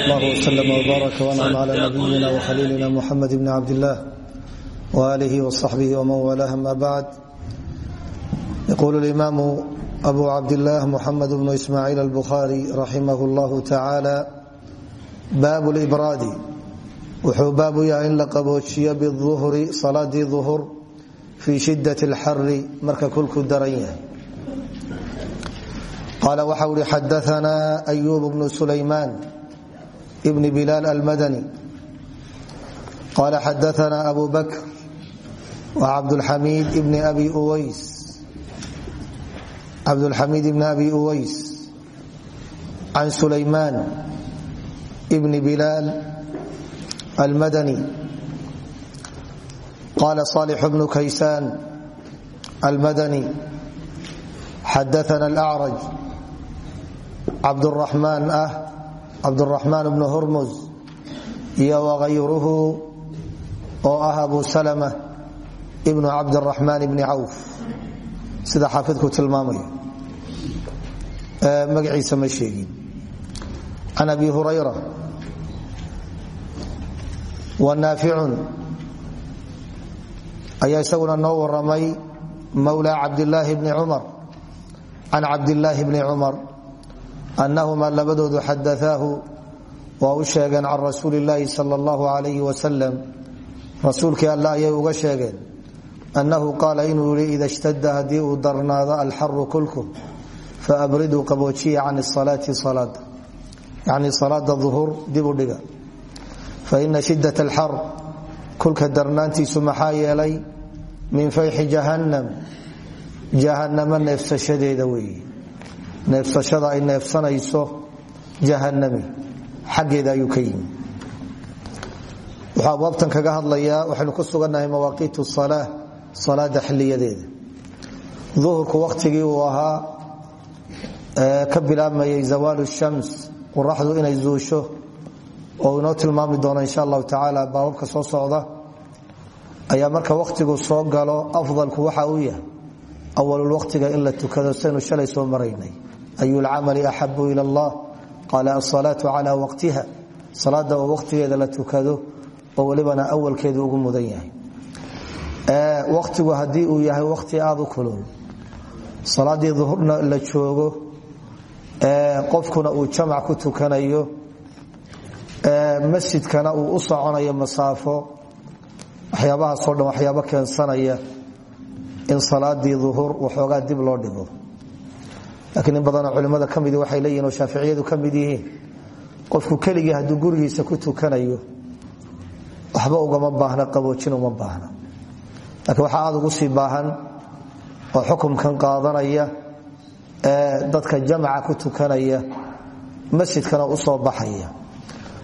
الله وسلم وبارك وانعم على نبينا وخليلنا محمد بن عبد الله وآله وصحبه ومن والاه ما بعد يقول الإمام أبو عبد الله محمد بن إسماعيل البخاري رحمه الله تعالى باب الإبراد wuxuu baabu yahay in la qaboojiyo biuhri salaadii uhur fii shidat اlxari marka kulku daran yahay qaala waxa uhi xadaana ayub bnu sulaymaan bn bilaal almadani qala xadaana abu bakr wa cabdulxamiid bn abi uways cabdulxamiid bn abi uways can sulaymaan bn bilaal المدني قال صالح بن كيسان المدني حدثنا الأعرج عبد الرحمن cabduraxmaan bnu hurmus iyo wahayruhu oo ah abu salma ibnu cabdiraxmaan bni cawf sida xaafidku tilmaamaya magaciisa ma sheegin. Can abi hurayra wa naaficun ayaa isaguna noo waramay mawla cabdillaahi bni cumar. Can cabdillaahi bni cumar annahumaa labadoodu xadaaahu waa u sheegeen can rasuuli illaahi sal allahu alayh wasalam rasuulkii alle uga sheegeen annahu qaala inuu yihi ida shtada haddii uu darnaado alxaru kulku faabriduu qaboojiya can salaati salaada yani salaada uhuur dib u dhiga faina shidat alxar kulka darnaantiisu maxaa yeelay min fayxi jahannam jahannamo neefsashadeeda weeye neefsashada ay neefsanayso jahannami xaggeeda ayuu ka yimi. Wuxuu abwaabtan kaga hadlayaa waxaynu ku sugannahay mawaaqiitu salaa salaada xiliyadeeda. Duhurku wakhtigii uu ahaa ka bilaabmayay zawaalu shams qoraxdu inay zuusho oo inoo tilmaami doono insha allahu tacaala baababka soo socda ayaa marka wakhtigu soo galo afdalku waxa uu yahay awalul wakhtiga in la shalay soo maraynay ayu lcamali axabu ila allah qaala asalaatu cala waqtiha salaada oo wakhtigeeda la tukado oo welibana awalkeedu ugu mudan yahay wakhtigu haddii uu yahay wakhti aada u kulul salaadii duhurna la joogo qofkuna uu jamac ku tukanayo masjidkana uu u soconayo masaafo waxyaabahaasoo dhan waxyaabo keensanaya in salaadii duhur waxoogaa dib loo dhigo laakiin in badanoo culimmada ka waxay leeyihiin oo shaaficiyadu ka yihiin qofku keligii hadduu gurigiisa ku tukanayo waxba ugama baahna qaboojin uma baahna. Laakiin waxaa aada ugu sii baahan oo xukumkan qaadanaya ee dadka jamaca ku tukanaya masjidkana u soo baxaya.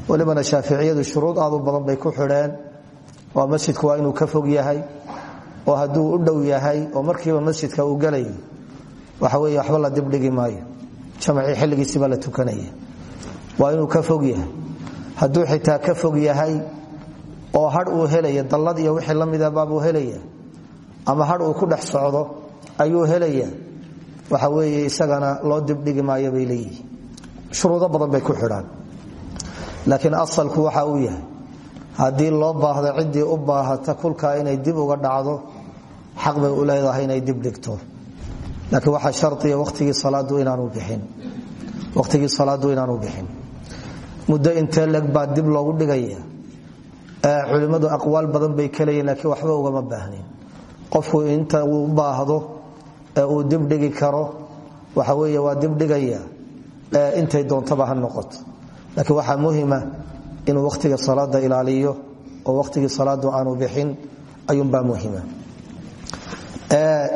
Walibana shaaficiyadu shuruud aad u badan bay ku xidheen. Waa masjidku waa inuu ka fog yahay oo hadduu u dhow yahay oo markiiba masjidka uu galayo waxa wey waxba la dibdhigi maayo. Jamacii xilligiisiba la tukanaya. Waa inuu ka fog yahay. Hadduu xitaa ka fog yahay oo hadh uu helaya dallad iyo wixii la mida baabuu helaya ama hadh uu ku dhex socdo ayuu helaya. Waxa weeye isagana loo dibdhigi maayo bay leeyihi shuruudo badan bay ku xidhaan. Laakiin asalku waxa uu yahay haddii loo baahdo ciddii u baahata kulkaa inay dib uga dhacdo xaq bay u leedahay inay dib dhigto laakiin waxaa shariya watigii salaadu inaanu bixin. Muddo intee leg baa dib loogu dhigaya. Culimmadu aqwaal badan bay kaleeyiin laakiin waxba ugama baahnin. Qofku inta uu baahdo ee uu dibdhigi karo waxa weeye waa dibdhigaya intay doontaba ha noqoto. Laakiin waxaa muhima inuu wakhtiga salaada ilaaliyo oo wakhtigii salaadu aanu bixin ayuunbaa muhima.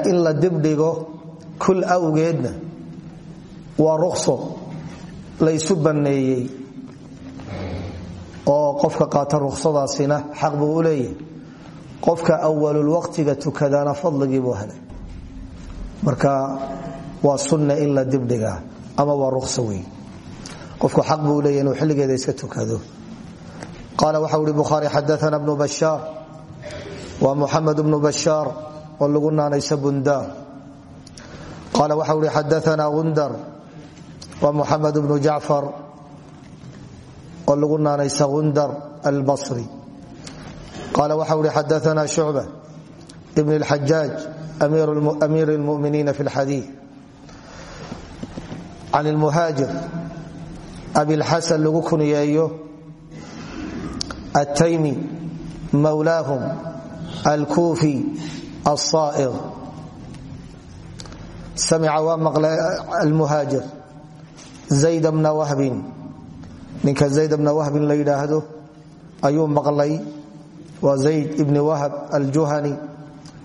In la dibdhigo kul awgeedna waa rukso laysu banneeyey oo qofka qaata ruksadaasina xaq buu leeyahay. Qofka awalul waqtiga tukadaana fadligiibuu helay. Marka waa sunna in la ama waa rukso wey qofku xaq buu leeyahy inuu xilligeeda iska tukado. Qaala waxa uhi bukhaari xadaana bnu bashaar. Waa muxamed bnu bashaar oo lagu bundaar qaala waxa uhi xadaana gundar waa muxamed bnu jacfar oo lagu naanaysa gundar albasri qaala waxa uhi xadaana shucba ibn اlxajaaj amiir اlmuminiina fi اlxadiid can اlmuhaajir abilxasan lagu kuniyeeyo التymi mawlaahum alkuufi الصائغ samica waa maqlay almuhaajir zayd bna wahbin ninka zayd bna wahbin la yidhaahdo ayuu maqlay waa zayd ibni wahb aljuhani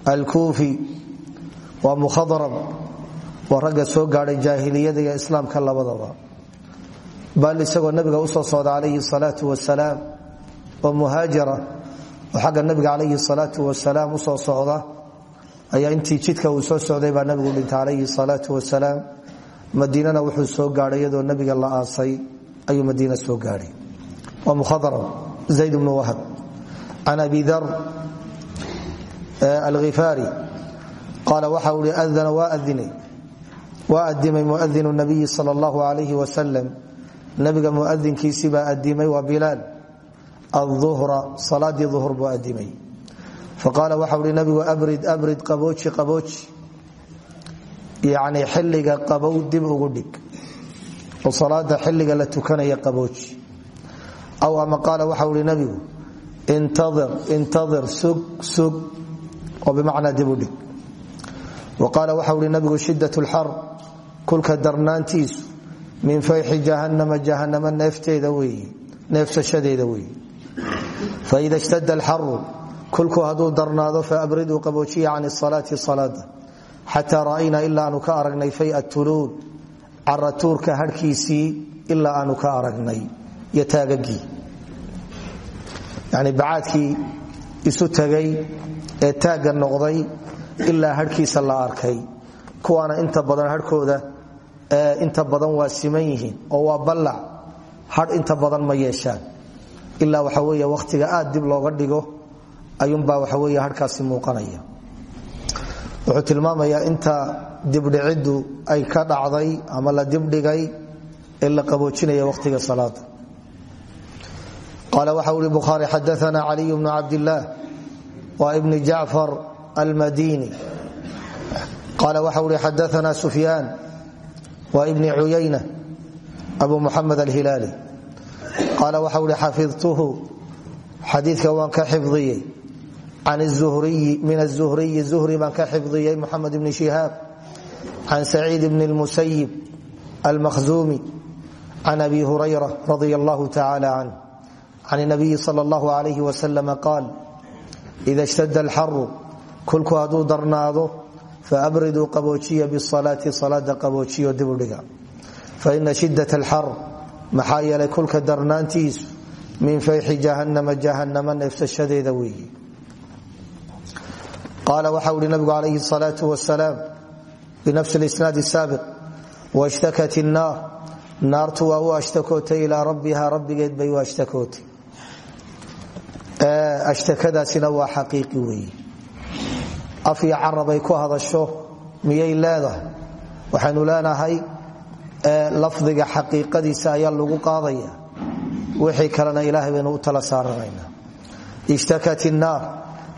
alkuufi waa mukhadrab waa ragga soo gaadhay jaahiliyada iyo islaamka labadaba bal isagoo nabiga u soo socda calayhi salaau wasalaam oo muhaajira oo ayaa intii jidka uu soo socday baa nabigu dhintay salaatu wasalaam madiinana wuxuu soo gaadhay nabiga la aasay ayuu madiina soo gaadhay. Wamukhadara zayd bnu wahab. Can abi dar eh, alkhifaari qaala waxa ui adana waa adimay muadinu nabiyi sal allahu alayhi wasalam nabiga muadinkiisibaa adimay waa bilaal aduhra salaadii duhur buu adimay faqaala waxa uhi nabigu abrid abrid qabooji qabooji. Yani xilliga qabow dib ugu dhig. Oo salaada xilliga la tukanaya qabooji. Aw ama qaala waxa uhi nabigu intair intair sug sug. Oo bimacnaa dib u dhig. Wa qaala waxa uhi nabigu shidaة اlxar kulka darnaantiisu min fayxi jahannama jahanama neefteeda weeye neefsashadeeda weeye faida shtada alxaru kulku hadduu darnaado faabriduu qaboojiya can salaati salaada xataa ra'aynaa ilaa aanu ka aragnay faya tuluul caratuurka harhkiisii ilaa aanu ka aragnay. Iyo yani bacaadkii isu tagay ee taagga noqday ilaa harhkiisa la arkay. Kuwaana inta badan harhkooda inta badan waa siman oo waa ballac. Hadh inta badan ma yeeshaan. Ilaa waxa wey wakhtiga aad dib looga dhigo ayuunbaa waxa wey harhkaasi muuqanaya. Wuxuu tilmaamayaa inta dibdhiciddu ay ka dhacday ama la dibdhigay ee la qaboojinaya salaada qaala waxa uri bukhaari xadaana caliy bnu cabdillaah wa ibni jacfar almadini. Qaala waxa uri xadaana sufyaan wa ibni cuyayna abu muxamed alhilaali qaala waxa uhi xafidtuhu xadiidka waan ka xifdiyey min azuhriyi zuhri baan ka xifdiyey muxamed ibni shihaab can saciid bni اlmusayib almakhzumi can abi hurayra radi allahu tacala canh can nabiyi sal اllahu alayh waslama qaal ida shtada alxaru kulku hadduu darnaado faabriduu qaboojiya bisalaati salaada qaboojiyo dibudhiga faina shidat alxar maxaa yeelay kulka darnaantiisu min fayxi jahanama jahanama neefsashadeeda weeye qaala waxa uhi nabigu calayhi salaau wasalaam binafsi lisnaad saabiq washtakat innaar naartu waa u ashtakootay ilaa rabbiha rabbigeed bay u ashtakootay ashtakadaasina waa xaqiiqi weeye. Af iyo carabay ku hadasho miyay leedahay? Waxaynu leenahay lafdiga xaqiiqadiisa ayaa lagu qaadaya. Wixii kalena ilaahay baynu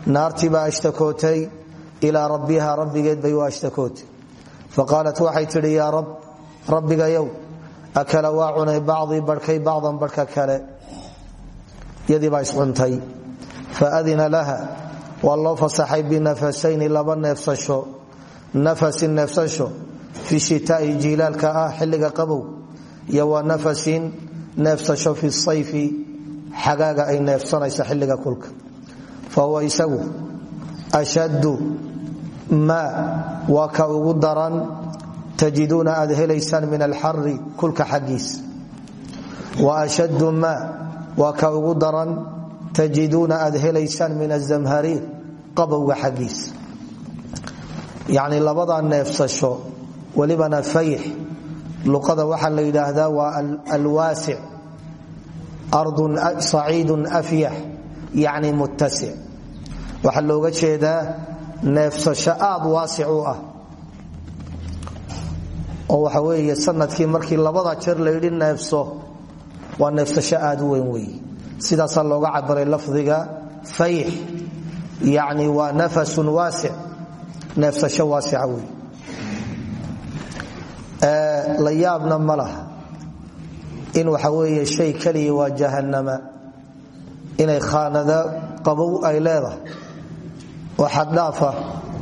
naartii baa ashtakootay ilaa rabbiha rabbigeed bay u ashtakootay. Faqaalat waxay tidhi yaa rab rabbigayow akala waa cunay bacdii barhkay bacdan barhka kale. Yadii baa iscuntay. Faadina laha waa loo fasaxay binafasayni laba neefsasho. Nafasin neefsasho fi shitaai jiilaalka ah xilliga qabow iyo wa nafasin neefsasho fi sayfi xagaaga ay neefsanayso xilliga kulka fa huwa isagu ashaddu maa waa ka ugu daran tajiduuna aad helaysaan min alxari kulka xaggiisa wa ashaddu maa waa ka ugu daran tajiduuna aad helaysaan min azamhariir qabowga xaggiisa yacni labadaa neefsasho welibana fayx luqada waxaa la yidhaahdaa waa alwaasic ardun saciidun afyax yacni muttasic waxaa looga jeedaa neefsasho aad waasic ah. oo waxa weeye sannadkii markii labada jeer layidhi neefso waa neefsasho aad weyn weeye sidaasaa looga cabiray lafdiga fayx yacni waa nafasun waasic neefsasho waasica wey la yaabna ma laha in waxa weeye shay keliya waa jahannama inay khaanado qabow ay leedahay oo xaddhaafa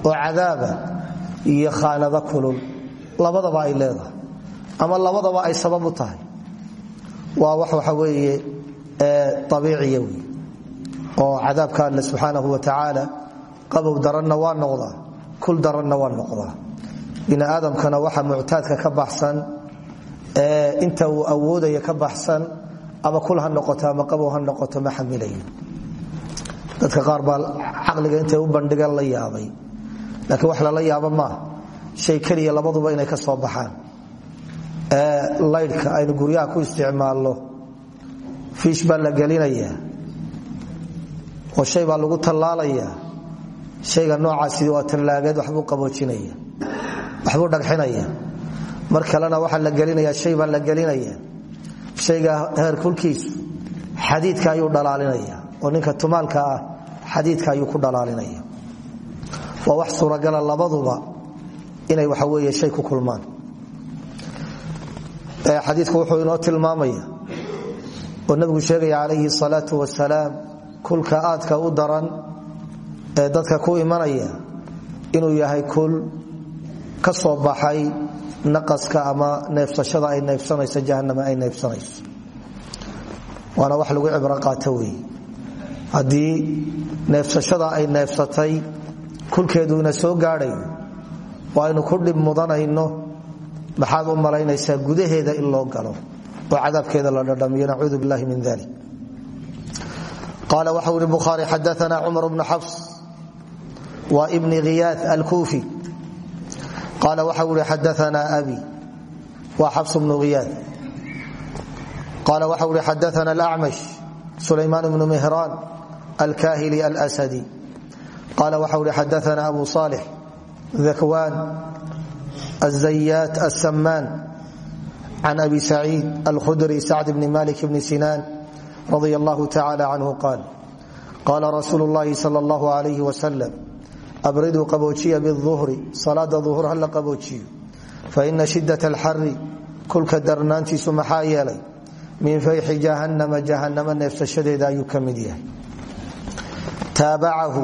oo cadaaba iyo khaanado kulul. Labadaba ay leedahay ama labadaba ay sabab u tahay. Waa wax waxa weeye abiiciya wey oo cadaabka alle subxaanahu wa tacaala qabow daranna waa noqdaa kul daranna waa noqdaa. Bini aadamkana waxa muctaadka ka baxsan inta uu awoodaya ka baxsan ama ha noqoto ama qabow dadka qaar baa caqliga intay u bandhigeen la yaabay. Laakiin wax lala yaabo maaha shay keliya labaduba inay ka soo baxaan. Laydhka aynu guryaha ku isticmaalno. Fiish baa la gelinayaa. Oo shay baa lagu tallaalaya. Shayga noocaasi waa tallaageed waxbuu qaboojinaya. Waxbuu dhagxinaya. Mar kalena la gelinaya shay baa la gelinaya. Shayga heerkulkiisu xadiidka ayuu dhalaalinaya oo ninka tumaalka ah xadiidka ayuu ku dhalaalinaya. Waa wax suuragala labaduba inay waxa weeye shay ku kulmaan. Xadiidku wuxuu inoo tilmaamaya oo nabigu sheegaya calayhi salaatu wasalaam kulka aadka u daran ee dadka ku imanaya inuu yahay kul ka soo baxay naqaska ama neefsashada ay neefsanayso jahanama ay neefsanayso. Waana wax lagu cibro qaato weeye haddii neefsashada ay neefsatay kulkeeduuna soo gaadhayo oo aynu ku dhib mudanayno maxaad u malaynaysaa gudaheeda in loo galo oo cadaabkeeda la dhadhamiyo nacuudu billahi min dalik qaala waxau ihi bukhaari xadaana cumar bnu xafs wa bni khiyaad alkuufi. Qaala waxau ihi xadaana abi wa xafs bnu khiyaad qaala waxau ihi xadaana alacmash sulaymaan bnu mihraan alkahili alsadi qaala waxau hi xadaana abu saalix dakwaan azayaat asamaan can abi saciid alkhudri sacd bni malik bni sinaan radi allahu tacala canhu qaal qaala rasuulu llahi sal allahu alayh wasalam abriduu qaboojiya biuhri salaada duhur hala qaboojiyo faina shidat alxari kulka darnaantiisu maxaa yeelay min fayxi jahannama jahanama neefsashadeeda ayuu ka mid yahay taabacahu.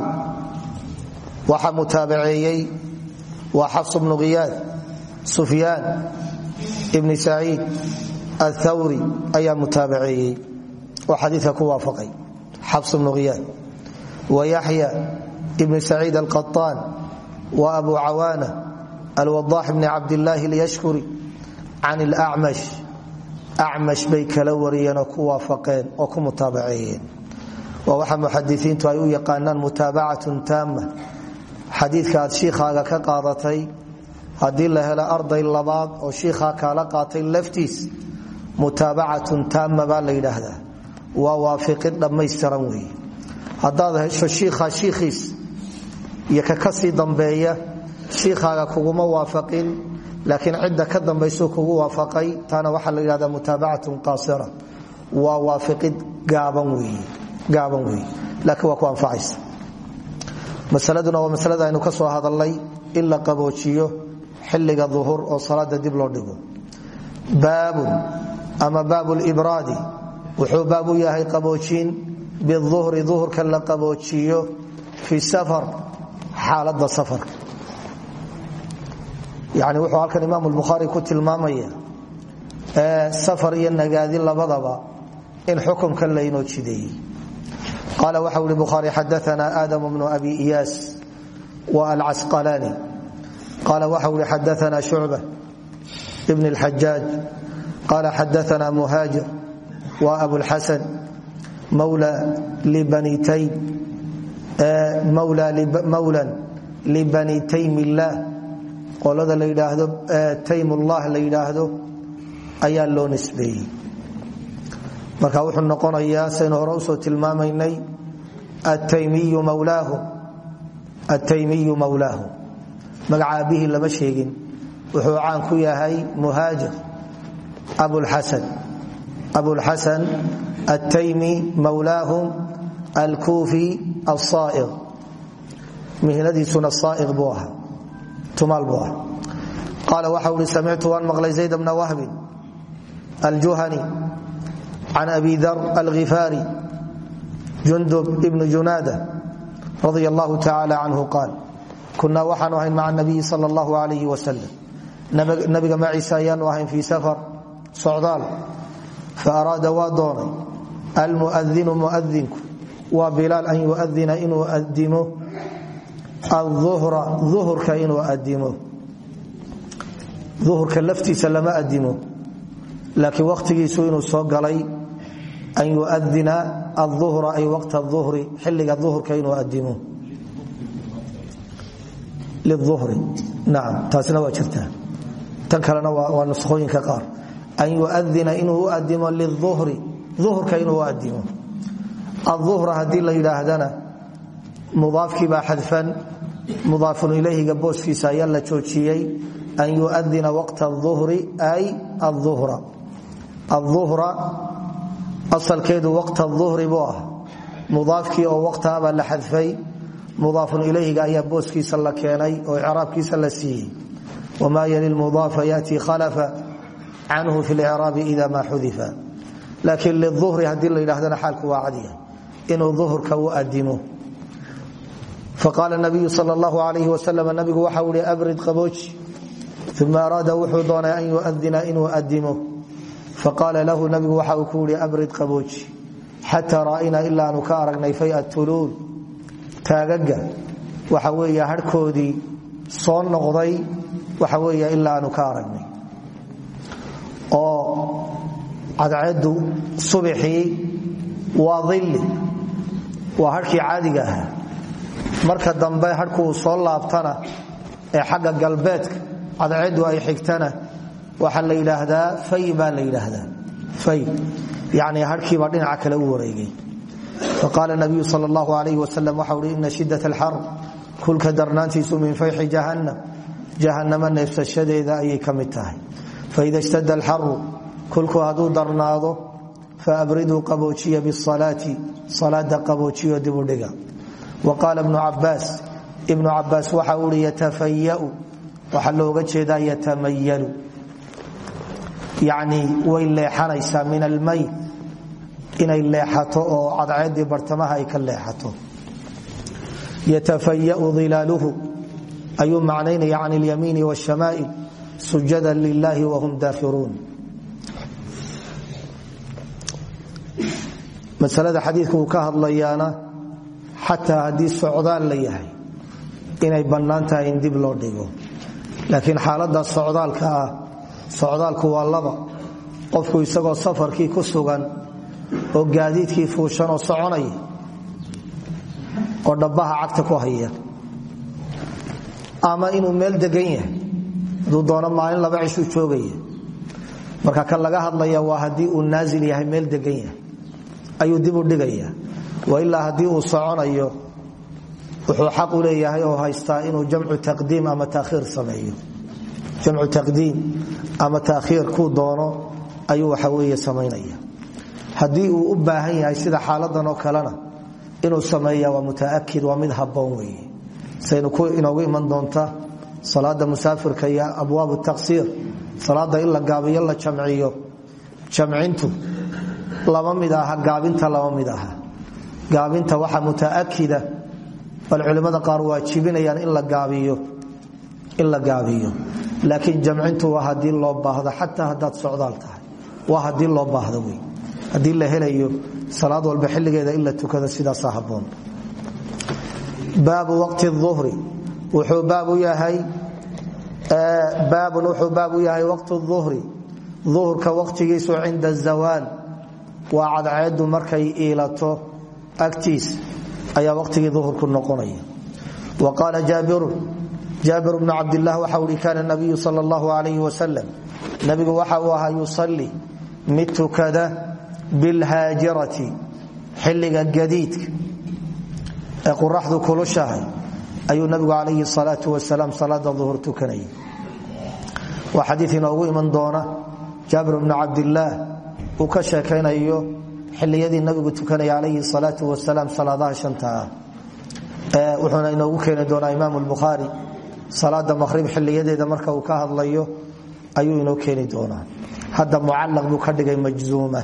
Waxa mutaabaceeyey. Waa xafs bnu kiyaad sufyaan ibni saciid athawri ayaa mutaabaceeyey. Oo xadiika ku waafaqay. Xafs bnu kiyaad wa yaxya ibni saciid alqaطaan wa abu cawaana alwadaax bni cabdillaahi lyashkuri can ilacmash acmash bay kala wariyeen oo ku waafaqeen oo ku mutaabaceeyeen waa waxa muxadiثiintu ay u yaqaanaan mutaabacaة taama xadiidka aad shiikhaaga ka qaadatay haddii la helo arday labaad oo shiikhaa kaala qaatay laftiis mutaabacatun taama baa la yidhaahdaa. Waa waafiqid dhammaystiran weeye. Haddaad hesho shiikhaa shiikhiis iyo ka ka sii dambeeya shiikhaaga kuguma waafaqin laakiin cidda ka dambaysuu kugu waafaqay taana waxaa la yidhahdaa mutaabacatun qaasira. Waa waafiqid gaaban weeye laakiin waa ku anfacaysa masaladuna waa masalada aynu ka hadalnay in la xilliga duhur oo salaada dib loo dhigo. Baabun ama baabu libraadi wuxuu baab u yahay qaboojin biuhri duhurka la qaboojiyo fi safar xaalada safarka yani wuxuu halkan imaam lbukhaari ku tilmaamaya safar iyo nagaadi labadaba in xukumka laynoo jideeyey qal waxa ui buhaari xadaana aadam bnu abi iyaas wa alcasqalaani qala waxa ui xadaana shucba bn اlxajaaj qala xadaana muhaajir wa abulxasan mawlan libani taymillah qolada laydhaahdo taymullah la yidhaahdo ayaa loo nisbeeyey marka wuxuu noqonayaa saynu hore u soo tilmaamaynay ataymiyu mawlaahu magaca aabihii lama sheegin. Wuxuu caan ku yahay muhaajir abulxasan. Altaymi mawlaahum alkuufi alsaaiq mihnadiisuna saaiq buu ahaa. Tumaal buu ahaa. Qaala waxa uhi samictu waan maqlay zayd bna wahbin aljuhani can abi dar alghifaari jundub ibnu junaada radia allahu tacaala canhu qaal kunaa waxaanu ahayn maca nabiyi sal allahu alayh wasalam nabiga maciisa ayaanu ahayn fii safar socdaal fa araada waa doonay almuadinu muadinku waa bilaal an yuadina inuu adimo aluhra uhurka inuu adimo uhurka laftiisa lama adimo laakiin waqtigiisu inuu soo galay an yuadina aluhra ay waqta uhri xilliga uhurka inuu adimo liuhri nacam taasina waa jirtaa tan kalena waa nuskhooyinka qaar an yuadina inuu u adimo liuhri uhurka inuu u adimo aluhra haddii la yidhaahdana mudaafkii baa xadfan mudaafun ilayhiga booskiisa ayaa la joojiyey an yuadina waqta uhri ay auhra asalkeedu waqta uhri buu ah. Mudaafkii oo waqtaabaa la xadfay mudaafun ilayhiga ayaa booskiisa la keenay oo icraabkiisa la siiyey. Wma yali mudaafa yati khalafa canhu fi lcraabi ida ma xudifa. Laakiin liuhri haddii la yidhahdana xaalku waa cadiya. Inuu uhurka u adimo faqaala nabiyu sal اllahu alayh wasalam nabigu waxau ihi abrid qabooji. Uma araada wuxuu doonay an yuadina inuu adimo faqaala lahu nabigu waxa uu ku yihi abrid qabooji xataa ra'ayna ilaa aanu ka aragnay fay tuluul taagaga waxa weey harhkoodii soo noqday waxa wey ilaa aanu ka aragnay. Oo cadceedu subixii waa illi waa harhkii caadiga ahaa. Marka dambe ay xigtana waxaa la yidhaahdaa fay baa la yidhaahdaa. Fay. Yani harhkiibaa dhinaca kale u wareegay. Faqaala nabiyu sal allahu alayh wasalam waxau hi ina shidat alxar kulka darnaantiisu min fayxi jahannam. Jahanamo neefsashadeeda ayay ka mid tahay. Faida shtada alxaru kulku hadduu darnaado faabriduu qaboojiya bisalaati salaada qaboojiyo dibudhiga wa qaala bnu cabaas ibnu cabaas waxa uu hi yatafayau waxaa looga jeedaa yatamayalu yacni way leexanaysaa min almayl inay leexato oo cadceedii bartamaha ay ka leexato. Yatafayau hilaaluhu ayuu macnaynaya can اlyamiini wاshamaa'il sujada lilahi wahum daakiruun masalada xadiidka ka hadlayaana xataa haddii socdaal la yahay inay bannaan in dib loo dhigo. Laakiin xaalada socdaalka ah socdaalku waa laba. Qofku isagoo safarkii ku sugan oo gaadiidkii fuushan oo soconaya oo dhabbaha cagta ku haya. Ama inuu meel degan yahay. Haduu doono maalin laba cishuu joogaya marka kan laga hadlaya waa haddii uu naasil yahay meel degan yahay. Ayuu dib u dhigaya wa ilaa haddii uu soconayo wuxuu xaq u leeyahay oo haystaa inuu jamcu taqdiim ama taakhiir sameeyo jamcu taqdiim ama taakhiir kuu doono ayuu waxa weeye samaynaya. Haddii uu u baahan yahay sida xaaladan oo kalena inuu sameeya waa mutaakid waa mid habboon ku inoogu iman doonta salaada musaafirka iyo abwaabu taqsiir salaada in gaabiyo la jamciyo. Jamcintu lama mid aha gaabinta lama mid aha. Gaabinta waxa mutaakida bal culimmada qaar waajibinayaan in la gaabiyo in la gaabiyo laakiin jamcintu waa haddii loo baahdo xataa haddaad socdaal tahay waa haddii loo baahdo wey haddii la helayo salaad walba xilligeeda in la tukado sidaasa baabu waqti uhri wuxuu baab u yahay baabun wuxuu baab yahay waqtu uhri uhurka waqtigiisu cinda zawaal waa cadceedu markay iilato agtiis ayaa waqtigii uhurku noqonaya. Wa qaala jaabir bnu cabdilah waxa uhi kaana nabiyu sal allahu alayh wasalam nabigu waxa uu ahaa yusalli mid tukada bilhaajirati xilliga gadiidka ee quraxdu kulushahay ayuu nabigu calayhi salaau wasalaam salaada uhur tukanayay. Waa xadii inoogu iman doona jaabir bnu cabdilaah uu ka sheekaynayo xiliyadii nabigu tukanaya calayhi salaau wasalaam salaadaha shanta ah wuxuuna inoogu keeni doonaa imaam salaada maqhrib xiliyadeeda marka uu ka hadlayo ayuu inoo keeni doonaa. Hadda mucalaq buu ka dhigay majzuuma.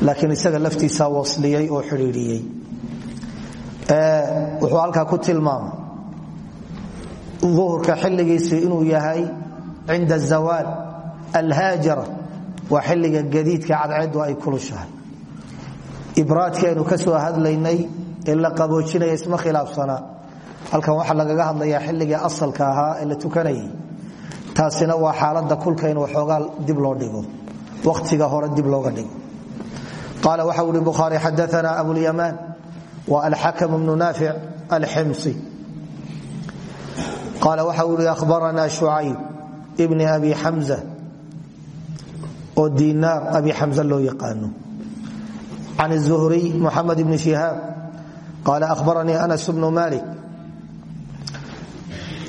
Laakiin isaga laftiisaa wasliyey oo xidhiidhiyey wuxuu halkaa ku tilmaamay uhurka xilligiisii inuu yahay cinda zawaal alhaajara waa xilliga gadiidka cadceedu ay kulushahay. Ibraadkii aynu ka hadlaynay ee la qaboojinaya isma khilaafsanaa halkan waxaa lagaga hadlayaa xilligii asalka ahaa ee la tukanayay. Taasina waa xaalada kulka in waxoogaa dib loo dhigo. Wakhtiga hore dib looga dhigo. Qaala waxa uri bukhaari xadaana abulyamaan wa alxakam bnu naafic alximsi qaala waxa uri ahbarana shucayb bni abi xamza oo dinaar abi xamza loo yaqaano. Can الzuhriy muxamed bni shihaab qaala ahbaranii anas bnu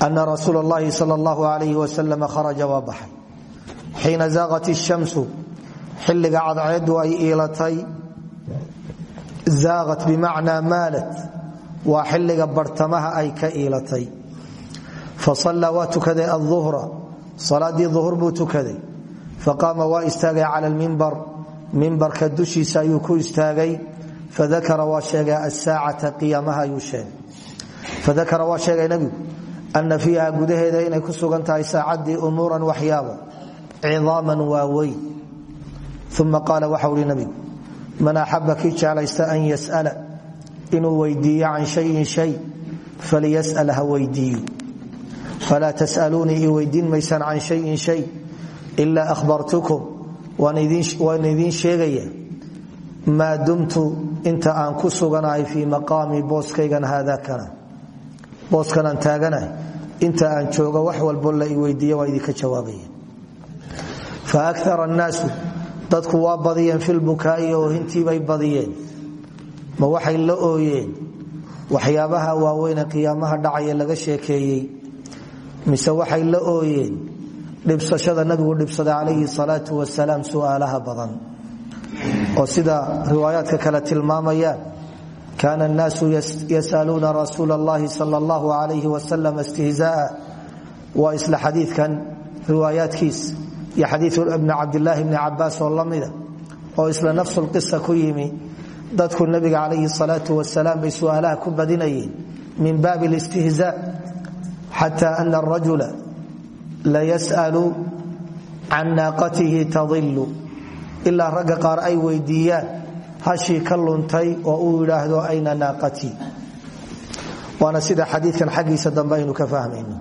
ana rasuul lahi sal lahu alayh waslam haraja waa baxay xiina zaaqat shamsu xilliga cadceedu ay iilatay zaaqat bimacnaa maalat waa xilliga bartamaha ay ka iilatay fasallaa waa tukaday aلظuhra salaadii duhur buu tukaday faqaama waa istaagay cala lmimbar mimbarka dushiisa ayuu ku istaagay faakara waa ana fiiha gudaheeda inay ku sugan tahay saacaddii umuuran waxyaabo cidaaman waaweyn uma qaala waxau hi nebigu man axaba kii an yas'ala inuu weydiiyo can shayin shay falyas'al ha weydiiyo falaa tas'aluunii i weydiin maysaan can shayin shay ilaa ahbartukum waan idiin sheegaya maa dumtu inta aan ku suganahay fii maqaami booskaygan haadakana booskanaan taaganahay inta aan jooga wax walbo la i weydiiya waa idinka jawaabaya. Fa akara annaasu dadku waa badiyeen filbukaa'i oohintiibay badiyeen. Ma waxay la ooyeen? Waxyaabaha waaweyne qiyaamaha dhacaya laga sheekeeyey. Mise waxay la ooyeen? Dhibsashada nabigu dhibsaday calayhi salaau wasalaam su'aalaha badan. Oo sida riwaayaadka kale tilmaamayaan kaana annaasu yasaluuna rasuula allahi sal allahu alayhi wasalam istihzaa waa isla xadiikan riwaayaadkiis iyo xadiiu ibni cabdilaahi bni cabaas oo lamida oo isla nafsu lqisa ku yimi dadku nabiga calayhi salaau wasalaam bay su'aalaha ku badinayeen min baabi listihzaa xata ana arajula layas'alu can naaqatihi tadilu ilaa ragga qaar ay weydiiyaan hashii ka luntay oo uu yidhaahdo ayna naaqatii waana sida xadiikan xaggiisa dambe aynu ka fahmayno.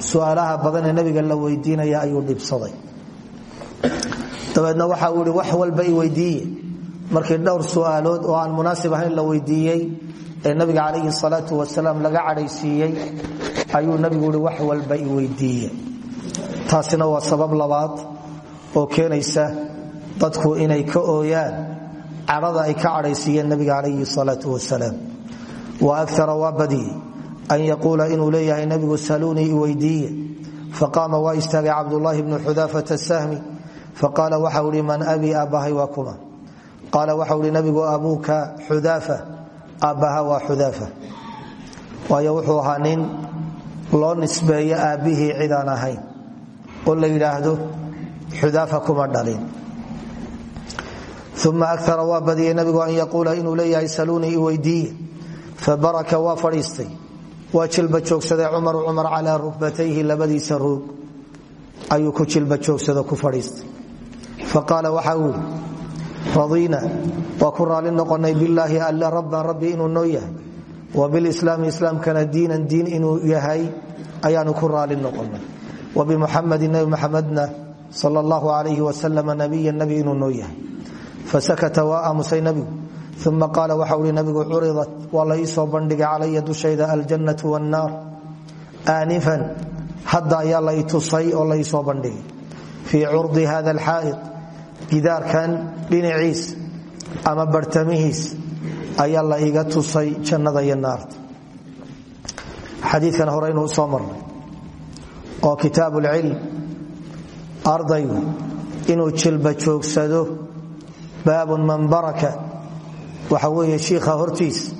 Su'aalaha badan ee nabiga la weydiinaya ayuu dhibsaday. Dabeedna waxa uu wax walba i weydiiye. Markii dhowr su'aalood oo aan munaasib ahayn la weydiiyey ee nabiga calayhi salaatu wasalaam laga cadhaysiiyey ayuu nabigu ihi wax walba i weydiiye. Taasina waa sabab labaad oo keenaysa dadku inay ka ooyaan cadhada ay ka cadhaysiiyeen nabiga calayhi salaau wasalaam wa akara waa badiyey an yaquula inuu leeyahay nabigu saluunii i weydiiye. Faqaama waa istaagay cabdulaahi bnu xudaafata sahmi faqaala waxau ihi man abii aabbahay waa kuma. Qaala waxau ihi nabigu abuuka xudaafa. Aabbaha waa xudaafa. Waayo wuxuu ahaa nin loo nisbeeyo aabbihii cidaan ahayn. Oo la yidhaahdo xudaafa kuma dhalin uma akara waa badiyey nabigu an yaquula inuu leeyahay saluunii i weydiiye fabaraka waa fadhiistay. Waa jilba joogsaday cumaru cumar calaa rukbatayhi labadiisa ruug ayuu ku jilba joogsado ku fadhiistay. Faqaala waxa uu radiina waa ku raali noqonay bilaahi alla rabban rabbi inuu noo yahay. Wa bilislaami islaamkana diinan diin inuu yahay ayaanu ku raali noqonay. Wa bimuxamadin fasakata waa aamusay nabigu uma qaala waxa uhi nabigu curidat waa la iisoo bandhigay calaya dushayda aljannatu wannaar aanifan hadda ayaa la i tusay oo la iisoo bandhigay fii curdi hada alxaa'id gidaarkan dhinaciis ama bartamihiis ayaa la iga tusay jannada iyo naarta xadiikan hore inuu soo marnay oo kitaab lcilm ardaygu inuu jilba joogsado baabun man baraka. Waxa weeye shiikha hortiis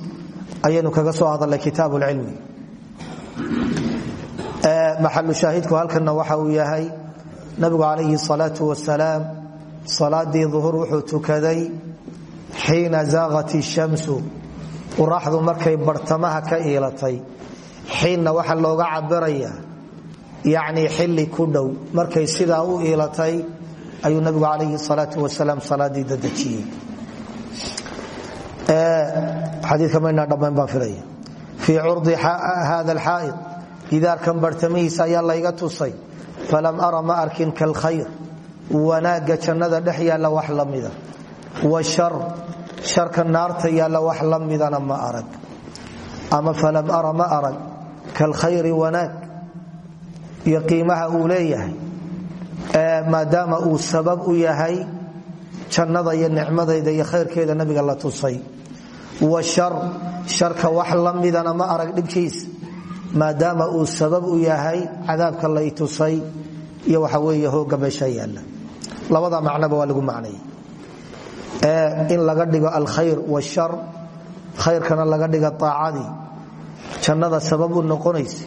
ayaynu kaga soo hadalnay kitaab lcilmi maxalu shaahidku halkanna waxa uu yahay nabigu calayhi salaau wasalaam salaadii duhur wuxuu tukaday xiina zaaqat shamsu. Quraxdu markay bartamaha ka iilatay xiinna waxa looga cabiraya yacnii xilli ku ayuu nabigu calayhi salaau wasalaam salaadii dadejiyey xadiika maynaa dhammayn baan filaya fii curdi hada alxaa'id gidaarkan bartamihiisa ayaa layga tusay falam ara ma arkin kalkhayr wanaagga jannada dhex yaalla wax la mida. Washar sharka naarta yaalla wax la ma arag. Ama falam ara ma arag kalkhayri wanaag. Iyo qiimaha uu leeyahay maadaama uu sabab u yahay jannada iyo nicmadayda iyo khayrkeeda nabiga la tusay. Washar sharka wax la ma arag dhibkiis. Maadaama uu sabab u yahay cadaabka lay tusay iyo waxa weeye hooga meesha labada macnoba waa lagu macnaya in laga dhigo alkhayr washar khayrkana laga dhiga aacadii jannada sabab u noqonaysa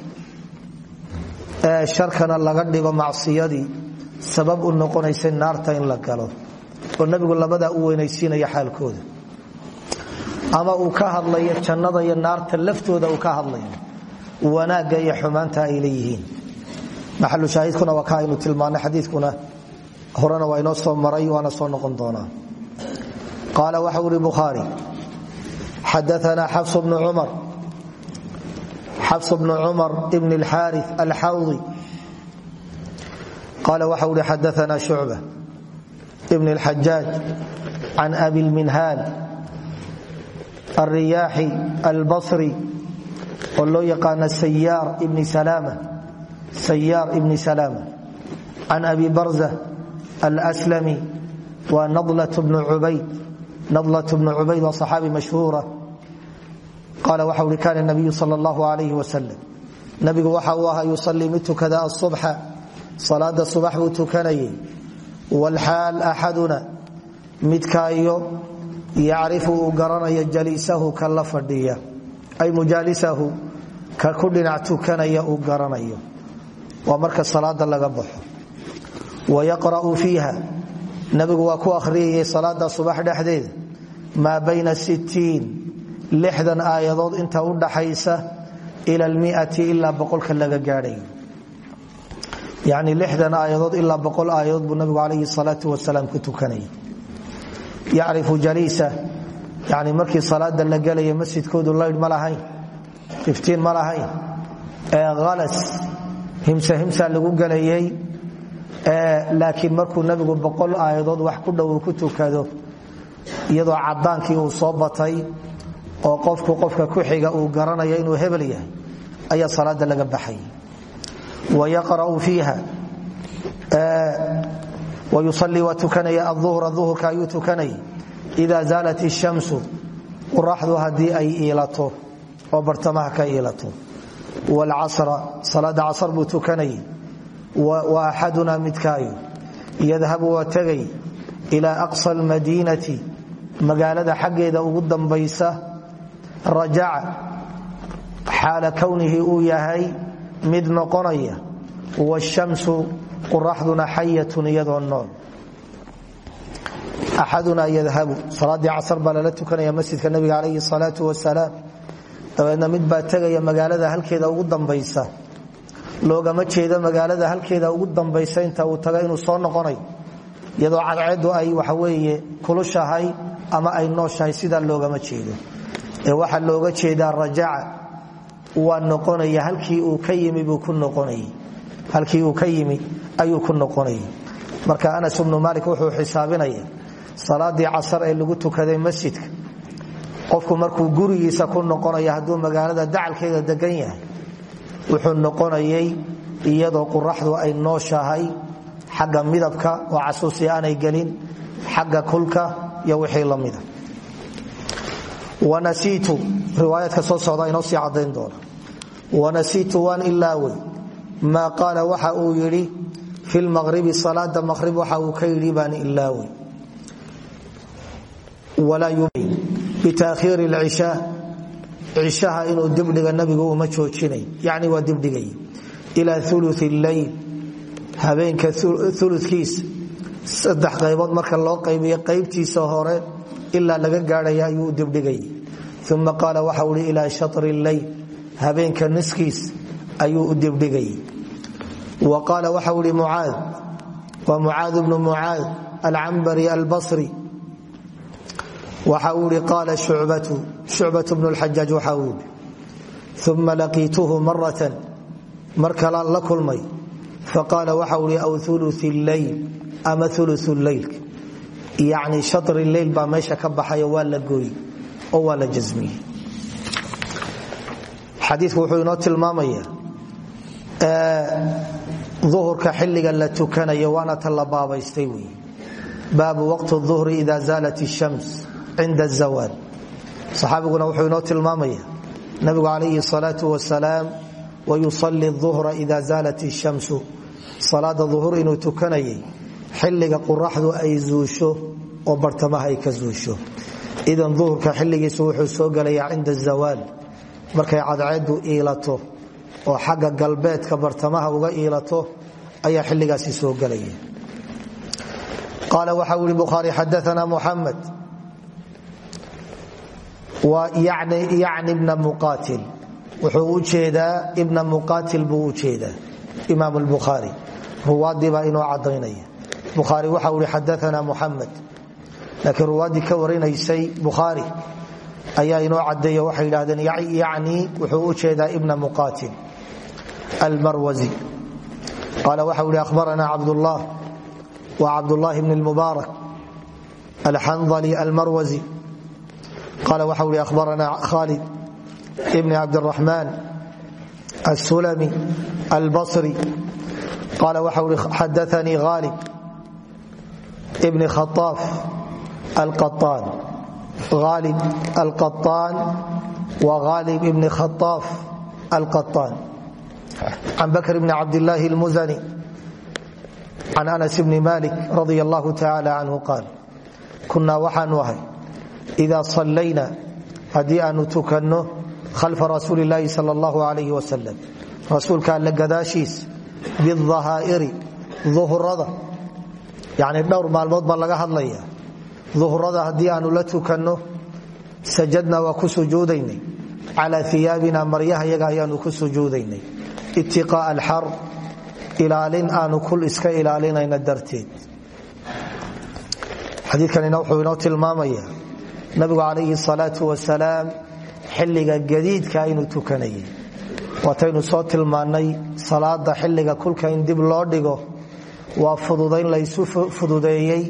sharkana laga dhigo macsiyadii sabab u noqonaysa naarta in la galo oo nabigu labadaa u weynaysiinaya xaalkooda. Ama uu ka hadlayo jannada iyo naarta laftooda uu ka hadlayo wanaagga iyo xumaanta ay leeyihiin. Maxalu shaahidkuna waa ka aynu tilmaanay xadiikuna horena waa inoo soo maray waana soo noqon doonaa. Qaala waxa uri bukhaari xadaana xafs bnu cumar. Ibn اlxaari alxawdi qaala waxa uri xadaana shucba ibn اlxajaaj can abi lminhaal alriyaaxi albasri oo loo yaqaana sayaar ibni salaama can abi barza alslami waa nadlat bnu cubayd waa صaxaabi mashhuura qaala waxa ui kaana nabiyu sal اllahu alayh wasalam nabigu waxa uu ahaa yusalii mid tukada asubxa salaada subax buu tukanayay wlxaal axaduna midkaayo yacrifu uu garanayo jaliisahu ka la fadhiya ay mujaalisahu ka ku dhinac tukanaya uu garanayo. Waa marka salaada laga baxo. Wayaqra'u fiiha. Nabigu waa ku akhriyayay salaada subax dhexdeeda maa bayna sittiin lixdan aayadood inta u dhaxaysa ila almiati ilaa boqolka laga gaadhayo yacni lixdan aayadood ilaa boqol aayadood buu nabigu calayhi salaatu wasalaam ku tukanayay yacrifu jaliisa. Yani markii salaada la gelaya masjidkoodu laydh ma lahayn. Iftiin ma lahayn. Ee halas himse himsa lagu gelayay laakiin markuu nabigu boqol aayadood wax ku dhow ku tukado iyadoo cadaankii uu soo batay uu wayaqra'u fiiha wayusalii waa tukanaya aduhra duhurka ayuu tukanaya ida zaalat ishamsu quraxdu haddii ay iilato oo bartamaha ka iilato wlcasra salaada casr buu tukanayay wa axaduna midkaayo yadhabu waa tegay ilaa aqsa almadiinati magaalada xaggeeda ugu dambaysa rajaca xaala kownihi uu yahay mid noqonaya wshamsu quraxduna xayatun iyadoo nool. Axaduna yadhabu salaadii casr baa lala tukanaya masjidka nabiga calayhi salaau wasalaam. Dabeedna mid baa tegaya magaalada halkeeda ugu dambaysa. Loogama jeedo magaalada halkeeda ugu dambaysa inta uu taga inuu soo noqonayo iyadoo cadceedu ay waxaweeye kulushahay ama ay nooshahay sidaa loogama jeedo. Ee waxaa looga jeedaa rajaca waa noqonaya halkii uu ka yimi ayuu ku noqonayay. Marka anas bnu maalik wuxuu xisaabinaya salaadii casar ee lagu tukaday masjidka qofku markuu gurigiisa ku noqonaya hadduu magaalada dacalkeeda degan yahay wuxuu noqonayay iyadoo quraxdu ay nooshahay xagga midabka oo casuusi aanay gelin xagga kulka iyo wixii lamida wanasiitu riwaayaadka soo socda inoo sii cadayn doona wanasiitu waan ilaawey maa qaala waxa uu yidhi fi lmaqribi salaada maqrib waxa uu ka yidhi baan ilaawey bitaakhiiri lcishaa cishaha inuu dibdhiga nabigu uma joojinay yacni waa dibdhigay ilaa ulu leyl habeenka ulukiisa saddex qaybood marka loo qaybiyo qaybtiisa hore ilaa laga gaadhaya ayuu dibdhigay uma qaala waxau hi ilaa shatri habeenka niskiis ayuu u dibdhigay. Wa qaala waxau hi mucaad. Waa mucaad bnu mucaad alcambari albasri. Waxa uu hi qaala shucbatu. Bnu lxajaaj waxa uu hi uma laqiituhu maratan mar kalaan la kulmay. Faqaala waxa uu hi aw ulu leyl ama ulu leyl yacni shatri leyl baa meesha ka baxayo waa la gooy oo waa la jasmiyey xadiiku wuxuu inoo tilmaamaya uhurka xilliga la tukanayo waana ta la baabaystay wey baabu waqt uhri ida zaalat shams cinda azawaal saxaabiguna wuxuu inoo tilmaamaya nabigu calayhi salaau wasalaam wayusali uhra ida zaalat shamsu salaada uhur inuu tukanayay xilliga quraxdu ay zuusho oo bartamaha ay ka zuusho. Idan uhurka xilligiisu wuxuu soo gelayaa cinda zawaal markay cadceedu iilato oo xagga galbeedka bartamaha uga iilato ayaa xilligaasi soo gelaya. Qaala waxa ui bukhaari xadaana muxamed yacni bna muqatil wuxuu u jeedaa ibna buu u jeedaa imaam lbukhaari ruwaadii baa inoo cadaynaya bukhaari waxa ui xadaana muxamed laakiin ruwaaddii ka warinaysay bukhaari ayaa inoo cadeeyo waxay yidhahdeen yacni wuxuu u jeedaa ibna muqatil almarwazi. Qaala waxa ui ahbarana cabdullah wa cabdullahi bn lmubaarak alxandali almarwazi. Qaala waxa ui ahbarana khalid ibn cabdiraxmaan asulami albasri. Qaala waxa ui xadaanii haalib ibni khaaaf alqaaan aalib alqaaan wa aalib ibni khaaaf alqaaan can bakr bni cabdillaahi almuzani can anas bni malik radia allahu tacaala canhu qaal kunnaa waxaanu ahay idaa sallayna haddii aanu tukanno khalfa rasuuli illaahi sal allahu alayh wasalam rasuulka alle gadaashiis bidahaa'iri duhrada yani dhowr maalmood baa laga hadlaya duhrada haddii aanu la tukanno sajadna waa ku sujuudaynay. Calaa iyaabina maryaha yaga ayaanu ku sujuudaynay. Itiqaa alxar ilaalin aanu kul iska ilaalinayna darteed. Xadiikanina wuxuu inoo tilmaamaya nabigu calayhi salaau wasalaam xilliga gadiidka inuu tukanayay. Waataynu soo tilmaannay salaada xilliga kulka in dib loo dhigo waa fududayn laysu fududeeyey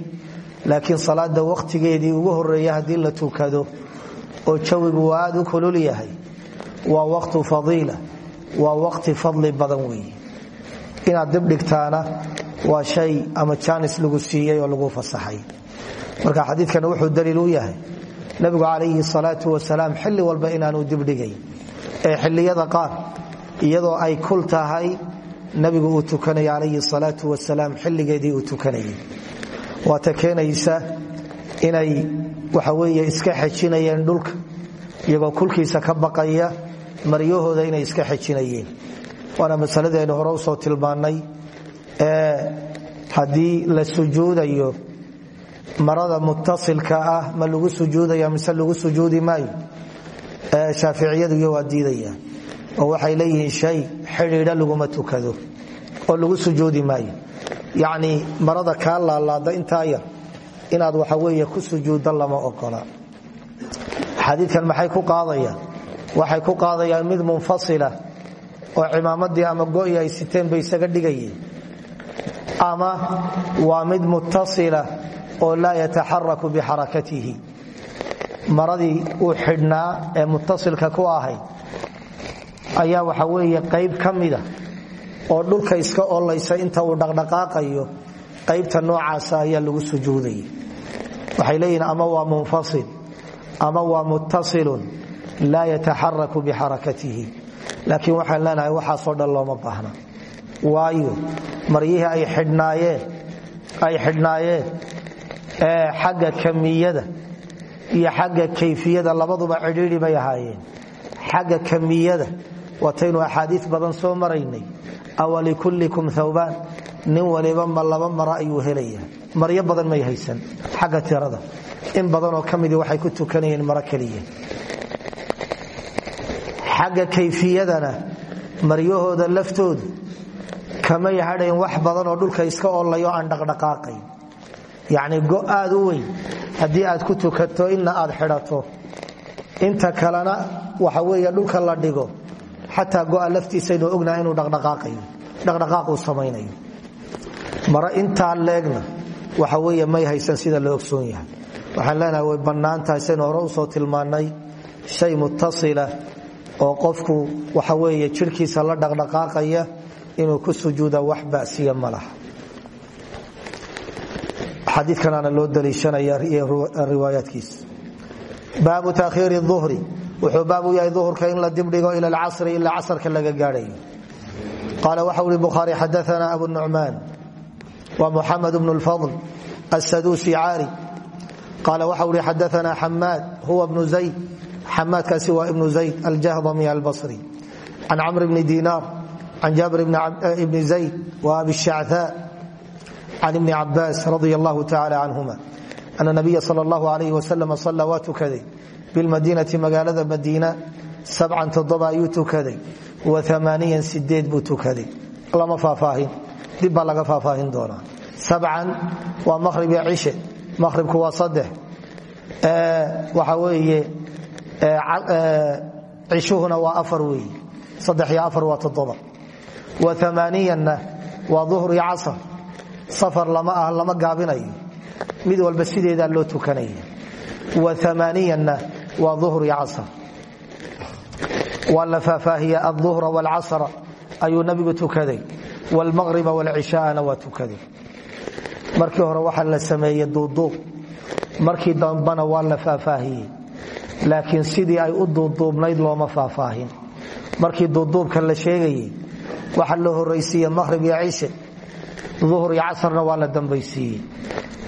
laakiin salaada wakhtigeedii ugu horreeya haddii la tukado oo jawigu aad u kulul yahay waa waqtu fadiila waa waqti fadli badan weeye inaad dibdhigtaana waa shay ama jaanis lagu siiyey oo lagu fasaxay. Marka xadiidkani wuxuu daliil u yahay nabigu calayhi salaatu wasalaam xilli walba inaanu dibdhigay ee xilliyada qaar iyadoo ay kul tahay nabigu uu tukanaya calayhi salaatu wasalaam xilligeedii uu tukanayay waata keenaysa inay waxa weeye iska xejinayeen dhulka iyagoo kulkiisa ka baqaya maryahooda inay iska xejinayeen waana masaladeennu hore u soo tilmaannay ee haddii la sujuudayo marada mutasilka ah ma lagu sujuudaya mise lagu sujuudi maayo? Shaaficiyadu iyo waa diidayaan. Oo waxay leeyihiin shay xidhiidha laguma tukado oo lagu sujuudi maayo yacnii marada kaa laalaada intaa yar inaad waxa weeye ku sujuudda lama ogola. Xadiidkan maxay ku qaadayaan waxay ku qaadayaan mid munfasila oo cimaamadii ama go'i ay siteen bay isaga dhigayeen ama waa mid mutasila oo laa yataxaraku bixarakatihi. Maradii uu xidhnaa ee mutasilka ku ahayd ayaa waxa weeye qayb ka mida oo dhulka iska olaysa inta uu dhaqdhaqaaqayo qaybta noocaasa ayaa lagu sujuudaya waxay leeyihiin ama waa munfasil ama waa muttasilun laa yataxaraku bixarakatihi. Laakiin waxaan leenahay waxaasoo dhan looma baahna. Waayo maryihii ay xidhnaayeen ee xagga kamiyada iyo xagga kayfiyada labaduba cidhiidhi bay ahaayeen. Xagga kamiyada wataynu axaadiis badan soo maraynay awalikullikum thawbaan nin waliba ma laba maro ayuu helaya maryo badan may haysan xagga tirada. In badanoo ka midii waxay ku tukanayeen maro keliya. Xagga kayfiyadana maryahooda laftoodu kamay hadhayn wax badan oo dhulka iska oolayo aan dhaqdhaqaaqayn. Yacni go aad u weyn haddii aad ku tukato inna aad xidhato. Inta kalena waxa weeye dhulka la dhigo xataa go'a laftiisaynu ognaha inuu dhaqdhaqaaquu samaynayo. Maro intaa leegna waxa weeye may haysan sida la ogsoon yahay. Waxaan leenahay way bannaan tahay saynu hore u soo tilmaannay shay mutasila oo qofku waxa weeye jidhkiisa la dhaqdhaqaaqaya inuu ku sujuuda wax basiya ma laha. Xadiikanaana loo daliishanaya riwaayaadkiisa baabu takhiiri uhri wuxuu baab u yahay duhurka in la dibdhigo ila alcasri ilaa casrka laga gaadhayo qaala waxa uri bukhaari xadaana abu nucmaan wa muxamed bnu lfadl asaduusi caari qaala waxa uri xadaana xamaad huwa bnu zayd. Xamaadkaasi waa ibnu zayd aljahdami albasri. Can camr bni dinaar can jaabir bni zayd wa abi shacthaa can ibni cabaas radi allahu tacala canhuma ana nabiya sal allahu alayh wasalam salla waa bilmadiinati magaalada madiina sabcan toddoba ayuu tukaday wa amaaniyan sideed buu tukaday. Lama faahfaahin dib baa laga faahfaahin doonaa. Sabcan waa maqhrib iyo cishe maqhribku waa saddex. Waxa weeye cishuhuna waa afar weeye saddex iyo afar waa toddoba. Wa amaaniyanna waa duhr iyo safar lama ah lama gaabinayo. Mid walba sideedaa loo tukanaya. Wa amaaniyanna waa duhr iyo casr waa la faahfaahiya aلظuhra wاlcasra ayuu nabigu tukaday wاlmaqriba wاlcishaana waa tukaday markii hore waxaa la sameeyey duuduub markii dambana waa la faahfaahiyey laakiin sidii ay u duuduubnayd looma faahfaahin markii duuduubka la sheegayey waxaa la horaysiiye maqhrib iyo cishe duhur iyo casrna waa la dambaysiiyey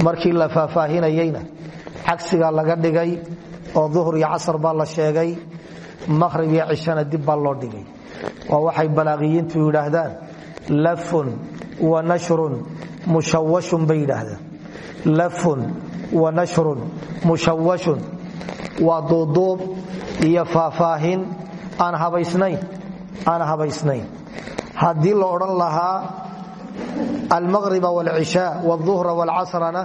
markii la faahfaahinayeyna cagsigaa laga dhigay oo duhur iyo casr baa la sheegay maqhrib iyo cishana dib baa loo dhigay waa waxay balaaqiyiintu yidhaahdaan lafun wa nashrun mushawashun bay yidhaahdaan lafun wa nashrun mushawashun waa duuduub iyo faahfaahin aan habaysnayn aan habaysnayn haddii la odhan lahaa almaqriba wاlcishaa wاduhra wاlcasrana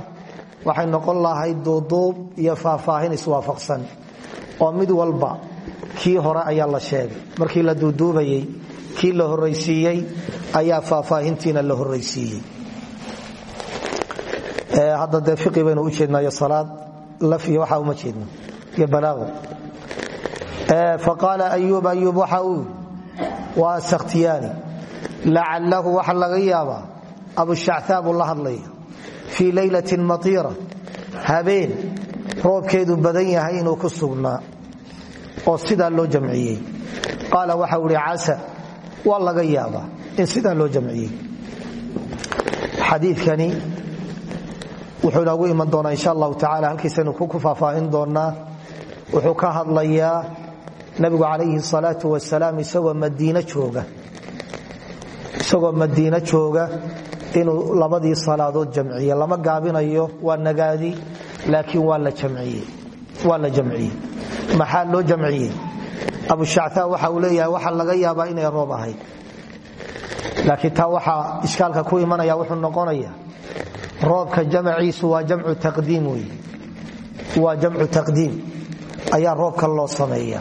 waxay noqon lahayd duuduub iyo faahfaahin iswaafaqsan. Oo mid walba kii hore ayaa la sheegay. Markii la duuduubayey kii la horaysiiyey ayaa faahfaahintiina la horaysiiyey hadda dee fiqi u jeednayo salaad laf iyo waxa uma jeedno iyo balaago. Faqaala ayuub ayuub waxa uu? Waa sakhtiyaani lacalahu waxa laga yaabaa abushactaa buu la hadlaya fii laylatin matiira. Habeen roobkeedu badan yahay inuu ku sugnaa oo sidaa loo jamciyey. Qaala waxa uhi casa waa laga yaabaa in sidaa loo jamciyey. Xadiikani wuxuu inoogu iman doonaa insha allahu tacala halkiisaynu ku faahfaahin doonaa wuxuu ka hadlayaa nabigu calayhi salaatu wasalaam isagoo madiino jooga inuu labadii salaadood jamciye lama gaabinayo waa nagaadi laakiin waa la jamciyey maxaa loo jamciyey abushactaa waxa uu leeyahay waxa laga yaabaa inay roob ahayd. Laakiin taa waxaa ishkaalka ku imanaya wuxuu noqonaya roobka jamaciisu waa jamcu taqdiim wey waa jamcu taqdiim. Ayaa roobka loo sameeya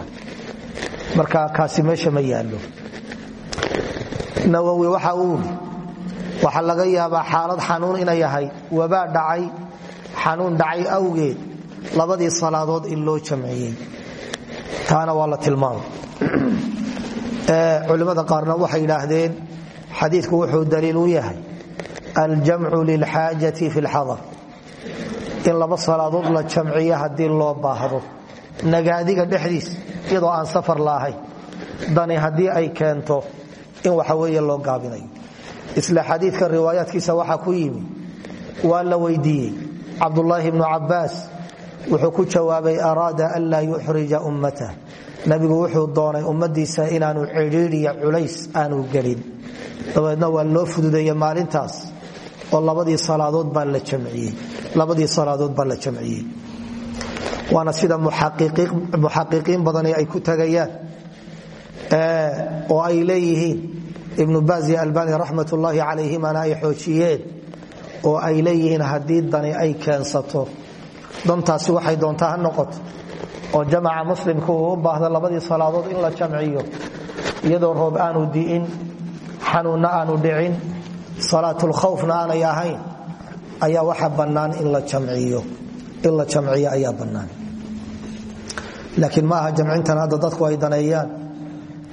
marka kaasi meesha ma yaallo. Nawowi waxa uu ii waxaa laga yaabaa xaalad xanuun inay ahayd wabaa dhacay. Xanuun dhacay awgeed. Labadii salaadood in loo jamciyey taana waa la tilmaamay culimmada qaarna waxay yidhaahdeen xadiidku wuxuu daliil u yahay. Aljamcu lilxaajati fi lxadar in laba salaadood la jamciyo haddii loo baahdo. Nagaadiga dhexdiis iyadoo aan safar laahayn dani haddii ay keento in waxa weeye loo gaabinayo isla xadiidka riwaayaadkiisa waxaa ku yimi. Waa la weydiiyey. Cabdulaahi bnu cabaas wuxuu ku jawaabay araada an laa yuxrija ummatah nabigu wuxuu doonay ummadiisa inaanu cidhiidiya culays aanu gelin. Dabeedna waa loo fududeeye maalintaas oo labadii salaadood baa la jamciyey. Waana sida muxaqiqiin badani ay ku tagayaan oo ay leeyihiin ibnu baaz iyo albani raxmat ullaahi calayhimana ay xoojiyeen oo ay leeyihiin haddii dani ay keensato. Dantaasi waxay doontaa ha noqoto oo jamaca muslimka uu u baahda labadii salaadood in la jamciyo iyadoo roob aanu di'in xanuunna aanu dhicin salaatulkhawfna aanay ahayn ayaa waxa bannaan in la jamciyo ayaa bannaan. Laakiin ma aha jamcintan hadda dadku ay daneeyaan.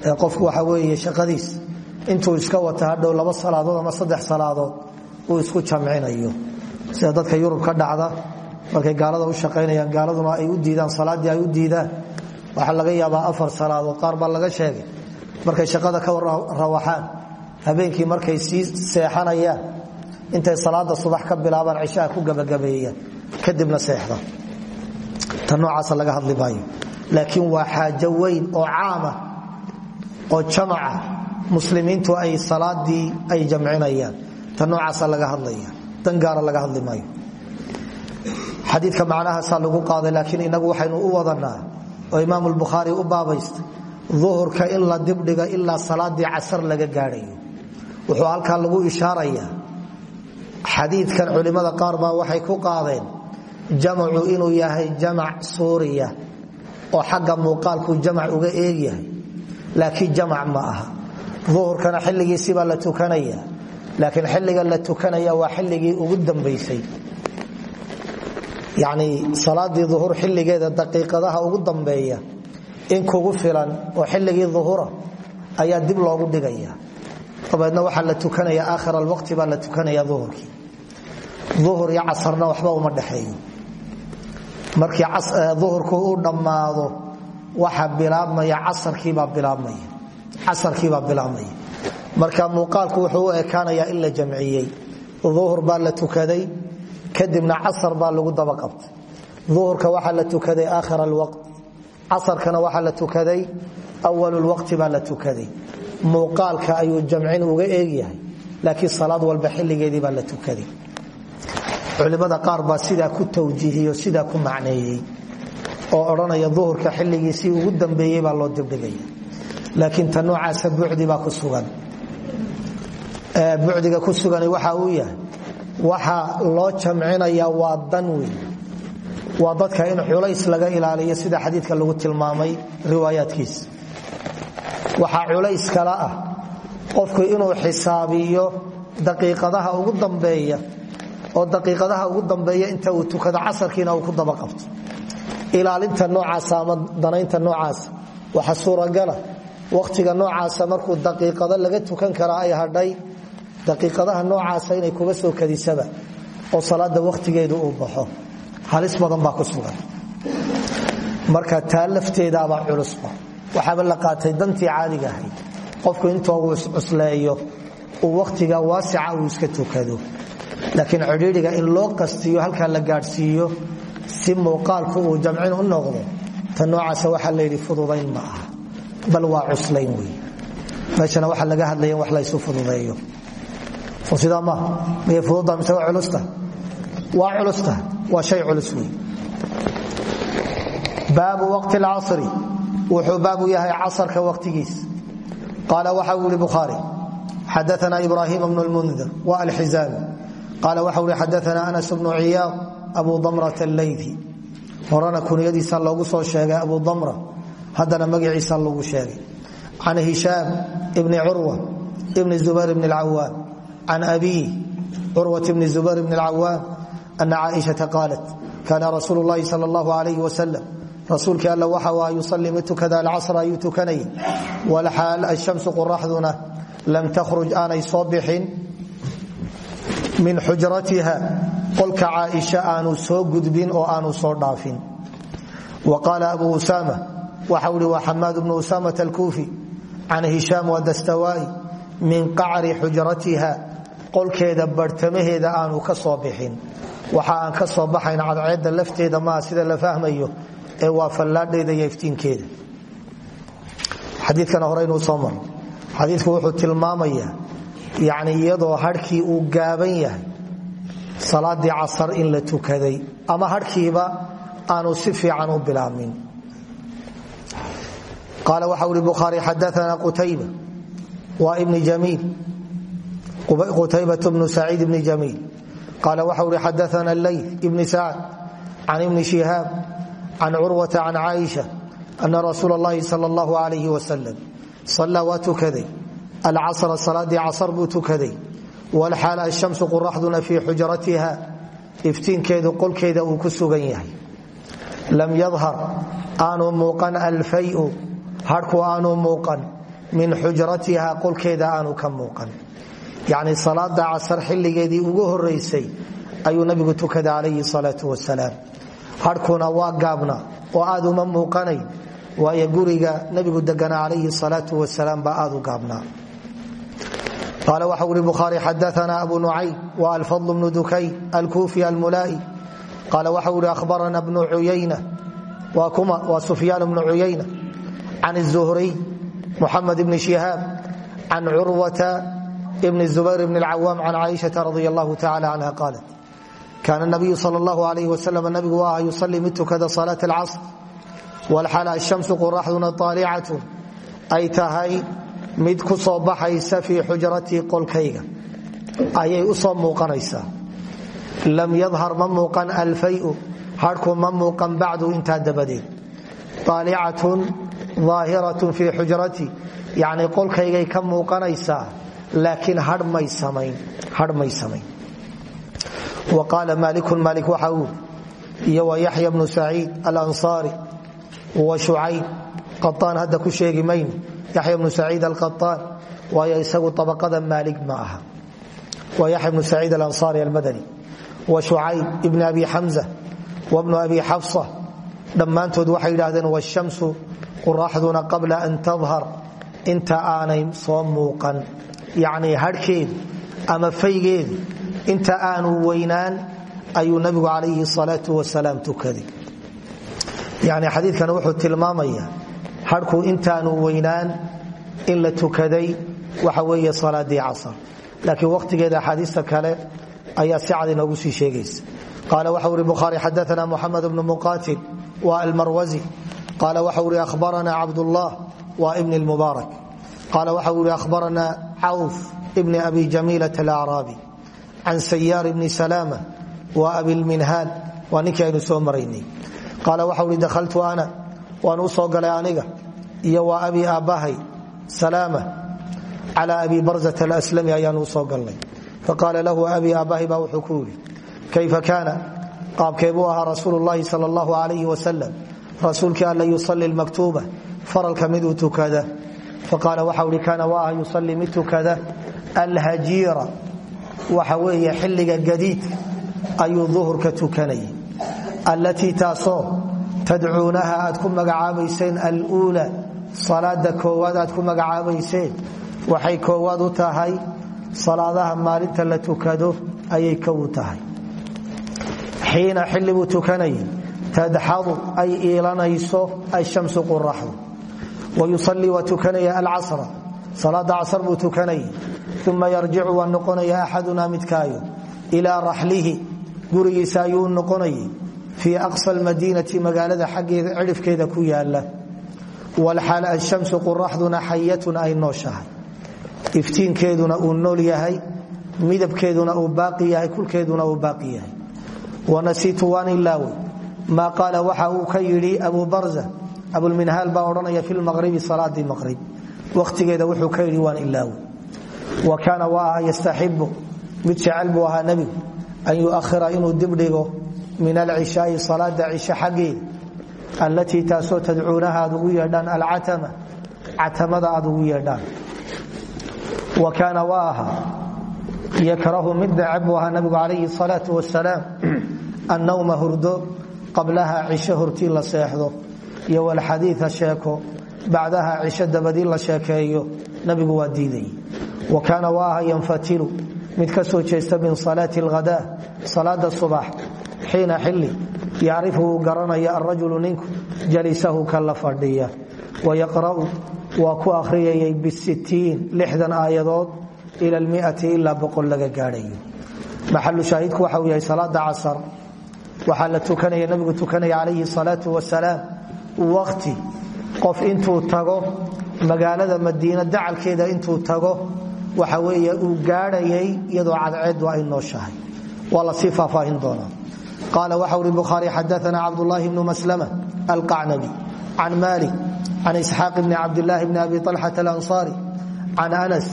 Ee qofku waxa weeye shaqadiis intuu iska wata hadhow laba salaadood ama saddex salaadood uu isku jamcinayo. Sida dadka yurub ka dhacda markay gaalada u shaqaynayaan gaaladuna ay u diidaan salaaddii ay u diidaan waxaa laga yaabaa afar salaadood qaar baa laga sheegay. Markay shaqada ka rawaxaan habeenkii markay sii seexanayaan intay salaada subax ka bilaabaan cishaha ku gabagabeeyaan kadibna seexda ta noocaasa laga hadli maayo. Laakiin waa xaajo weyn oo caama oo jamaca muslimiintu ay salaadii ay jamcinayaan. Ta noocaasa laga hadlaya dan gaara laga hadli maayo. Xadiidka macnahaasaa lagu qaaday laakiin inagu waxaynu u wadanaa oo imaam lbukhaari u baabaystay duhurka in la dibdhiga ilaa salaadii casar laga gaadhayo. Wuxuu halkaa lagu ishaarayaa xadiidkan culimmada qaar baa waxay ku qaadeen jamacu inuu yahay jamac suuriya oo xagga muuqaalku jamac uga eegyahay laakiin jamac ma aha duhurkana xilligiisibaa la tukanaya laakiin xilliga la tukanaya waa xilligii ugu dambaysay. Yacni salaadii duhur xilligeeda daqiiqadaha ugu dambeeya in kugu filan oo xilligii duhura ayaa dib loogu dhigaya. Dabeedna waxaa la tukanaya aakhir alwaqti baa la tukanaya duhurkii. Duhur iyo casarna waxba uma dhexeeyo. Markii duhurku uu dhammaado waxa bilaabmaya casarkiibaa bilaabmaya casarkiibaa bilaabmaya marka muuqaalku wuxuu u ekaanayaa in la jamciyey. Duhur baa la tukaday kadibna casar baa lagu daba qabtay. Duhurka waxaa la tukaday aakhir alwaqt. Casarkana waxaa la tukaday awal lwaqti baa la tukaday. Muuqaalka ayuu jamcin uga eegyahay laakiin salaad walba xilligeedii baa la tukaday. Culimada qaar baa sidaa ku tawjiihiyo sidaa ku macneeyey. Oo odhanaya duhurka xilligiisii ugu dambeeyey baa loo dibdhigaya laakiin ta noocaasa bucdibaa ku sugan. Bucdiga ku sugan waxa uu yahay waxa loo jamcinaya waa dan weyn. Waa dadka in culays laga ilaaliyo sida xadiidka lagu tilmaamay riwaayaadkiisa waxaa culays kala ah qofku inuu xisaabiyo daqiiqadaha ugu dambeeya oo daqiiqadaha ugu dambeeya inta uu tukado casarkiina uu ku daba qabto. Ilaalinta noocaasa ama danaynta noocaasa waxa suuragala wakhtiga noocaasa markuu daqiiqado laga tukan karaa ay hadhay daqiiqadaha noocaasa inay kuga soo kadisaba oo salaada wakhtigeedu uu baxo. Halis badan baa ku sugan. Marka taa lafteedaabaa culusba waxaaba la qaatay dantii caadiga ahayd. Qofku intoogu iscusleeyo uu wakhtiga waasica uu iska tukado. Laakiin cidhiidhiga in loo qastiyo halkaa la gaadhsiiyo si muuqaalku uu jamcin u noqdo ta noocaasa waxaa layidhi fududayn ma bal waa cuslayn wey meeshana waxaa laga hadlaya in wax laysu fududeeyo. Sidaa maaha miyay fududda mise waa culusta waa culusta waa shay culus wey baabu waqti alcasri. Wuxuu baabu yahay casarka waqtigiis. Qaala waxa uu yihi bukhaari xadaana ibrahim bnu lmundir wa alxizaami qaala waxa ui xadaana anas bnu ciyaad abu damrata alleydi horena kunyadiisa loogu soo sheegay abu damra haddana magaciisa lagu sheegay can hishaam bni curwa bni zubayr bni اlcawaam can abiih curwat bni zubayr bni اlcawaam ana caaishaa qaalat kaana rasuulu اllahi sal اllahu alayh wasalam rasuulkii alla waxa waa yusalii mid tukada alcasra ayuu tukanayay walxaal ashamsu qoraxduna lam takhruj aanay soo bixin min xujratiha qolka caaisha aanu soo gudbin oo aanu soo dhaafin wa qaala abu usama waxa uhi waa xamaad bnu usamat alkuufi can hishaam wadastawaa'i min qacri xujratiha qolkeeda barhtamaheeda aanu ka soo bixin. Waxa aan ka soo baxayn cadceedda lafteeda maaha sida la fahmayo ee waa fallaadheeda iyo iftiinkeeda. Xadiikana horeynuu soo maro. Xadiidku wuxuu tilmaamayaa yani iyadoo harhkii uu gaaban yahay salaadii casar in la tukaday ama harhkiiba aanu si fiican u bilaabmin qaala waxa uri bukhaari xadaana qutayba waa ibni jamiil qutaybat bnu saciid ibni jamiil qaala waxa uri xadaana leyl ibni sacd can ibni shihaab can curwata can caaisha ana rasuula اllahi sal اllahu alayh wasalam sallaa waa tukaday alcasra salaadii casar buu tukaday walxaal ashamsu quraxduna fii xujratiha iftiinkeedu qolkeeda uu ku sugan yahay lam yadhar aanu muuqan alfayu harhku aanu muuqan min xujratiha qolkeeda aanu ka muuqan. Yacni salaada casar xilligeedii ugu horeysay ayuu nabigu tukaday calayhi salaau wasalaam harhkuna waa gaabna oo aad uma muuqanayn waayo guriga nabigu deganaa calayhi salaau wasalaam baa aad u gaabnaa qaala waxa uri bukhaari xadaana abu nucaym wa alfadl bnu dukayn alkuufi almulaa'i. Qaala waxa uri ahbarana bnu uyayna. Waa can الzuhriy muxamed bni shihaab can curwata bni zubayr bn اlcawaam can caaishaa radi allahu tacala canha qaalat kaana nabiyu sal اllahu alayh wasalam nabigu waa aha yusalii mid tukada salaat alcasr walxala ashamsu qoraxduna aalicatun ay tahay mid ku soo baxaysa fii xujratii qolkayga ayay u soo muuqanaysaa lam yadhar ma muuqan alfayu harhku ma muuqan bacdu intaa dabadeed aalicatun aahiratun fii xujratii yacni qolkaygay ka muuqanaysaa laakiin hadh may samayn wa qaala maalikun maalik waxa uu iyo wa yaxya bnu saciid alansaari wa shucayb qaaan hadda ku sheegi mayno. Yaxya bnu saciid alqaaan waayo isagu abaqada maalig ma aha. Waa yaxya bnu saciid alansaari almadani wa shucayb ibn abi xamza wa quraxduna qabla an tadhar inta aanay soo muuqan yacnii harhkeedu ama faygeedu inta aanu weynaan ayuu nabigu calayhi salaau wasalaam tukaday. Yani xadiidkan wuxuu tilmaamaya harhku intaanu weynaan in la tukaday waxa weeye salaadii casar. Laakiin wakhtigeeda axaadiista kale ayaa si cad inoogu sii sheegaysa. Qaala waxa uri bukhaari xadaana qaala waxa uri ahbarana cabdullah wa ibni lmubaarak qaala waxa uri ahbarana cawf ibni abi jamiilat alacraabi can sayaar ibni salama wa abilminhaal waa ninkii aynu soo maraynay qaala waxa uri dahaltu ana waan u soo galay aniga iyo waa abi aabbahay salaama cala abi barzat alslami ayaanu u soo galnay faqaala lahu abi aabbahay baa wuxuu ku yidhi kayfa kaana qaabkee buu ahaa rasuulu llahi sal allahu alayh wasalam rasuulkii alla yusali maktuuba faralka miduu tukada faqaala waxa uhi kaana waa aha yusalii mid tukada alhajiira waxa weeye xilliga gadiidka ayuu duhurka tukanayay allatii taasoo tadcuunaha aad ku magacaabayseen aluula salaada koowaad aad ku magacaabayseen waxay koowaad u tahay salaadaha maalinta la tukado ayay kow u tahay tadxadu ay iilanayso ashamsu quraxdu wa yusalii waa tukanaya alcasra. Salaada casr buu tukanayay. Uma yarjicu waa noqonaya axadunaa midkaayo. Ilaa raxlihi. Gurigiisa ayuu noqonayay. Fii aqsa almadiinati magaalada xaggeeda cidhifkeeda ku yaalla walxaal ashamsu quraxduna xayatun ay nooshahay. Iftiinkeeduna uu nool yahay. Midabkeeduna uu baaqi yahay. Kulkeeduna uu baaqi yahay. Wanasiitu maa qaala waxa uu ka yidhi abu barza abulminhaal baa odhanaya fi lmaqribi salaadii maqrib wakhtigeeda wuxuu ka yidhi waan ilaawe wa kaana waa aha yastaxibu mid jecel buu ahaa nebigu an yuahira inuu dibdhigo min alcishaai salaada cisho xaggeeda allatii taasoo tadcuunaha aad ugu yeedhaan alcatama catamada aad ugu yeedhaan wa kaana waa qablaha cisho hortii la seexdo iyo walxadiia sheeko bacdaha cisho dabadii la sheekeeyo nabigu waa diidayay wa kaana waa aha yanfatilu mid ka soo jeesta min salaati alghada salaada subax xiina xilli yacrifu uu garanaya alrajulu ninku jalisahu ka la fadhiya. Wayaqra'u waa ku akhriyayay bisittiin lixdan aayadood ila almiati ilaa boqol laga gaadhayo. Maxalu shaahidku waxa uu yahay salaada casar waxaa la tukanaya nabigu tukanaya calayhi salaatu wasalaam. Waqti qof intuu tago magaalada madiina dacalkeeda intuu tago waxa weeye uu gaadhayay iyadoo cadceedu ay nooshahay waa la sii faahfaahin doonaa qaala waxa uri bukhaari xadaana cabdulaahi bnu maslama alqacnabi can malik can isxaaq bni cabdilaahi bni abi alxata alansaari can anas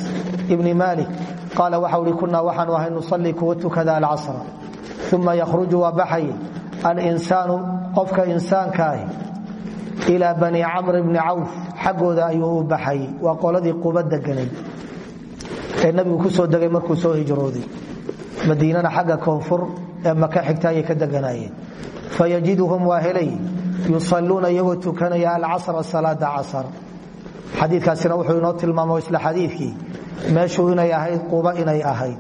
bni malik qaala waxa uri kunaa waxaanu ahay nusalii kuwa tukada alcasra uma yakhruju waa baxay alinsaanu qofka insaankaahi ilaa bani camr bni cawf xaggooda ayuu u baxayay waa qoladii quba deganay ee nabigu ku soo degay markuu soo hijrooday madiinana xagga koonfur ee maka xigta ayay ka deganaayeen fayajiduhum waa helay yusaluuna iyagoo tukanaya alcasra salaada casar xadiikaasina wuxuu inoo tilmaamo isla xadiikii meeshuu inay ahayd quba inay ahayd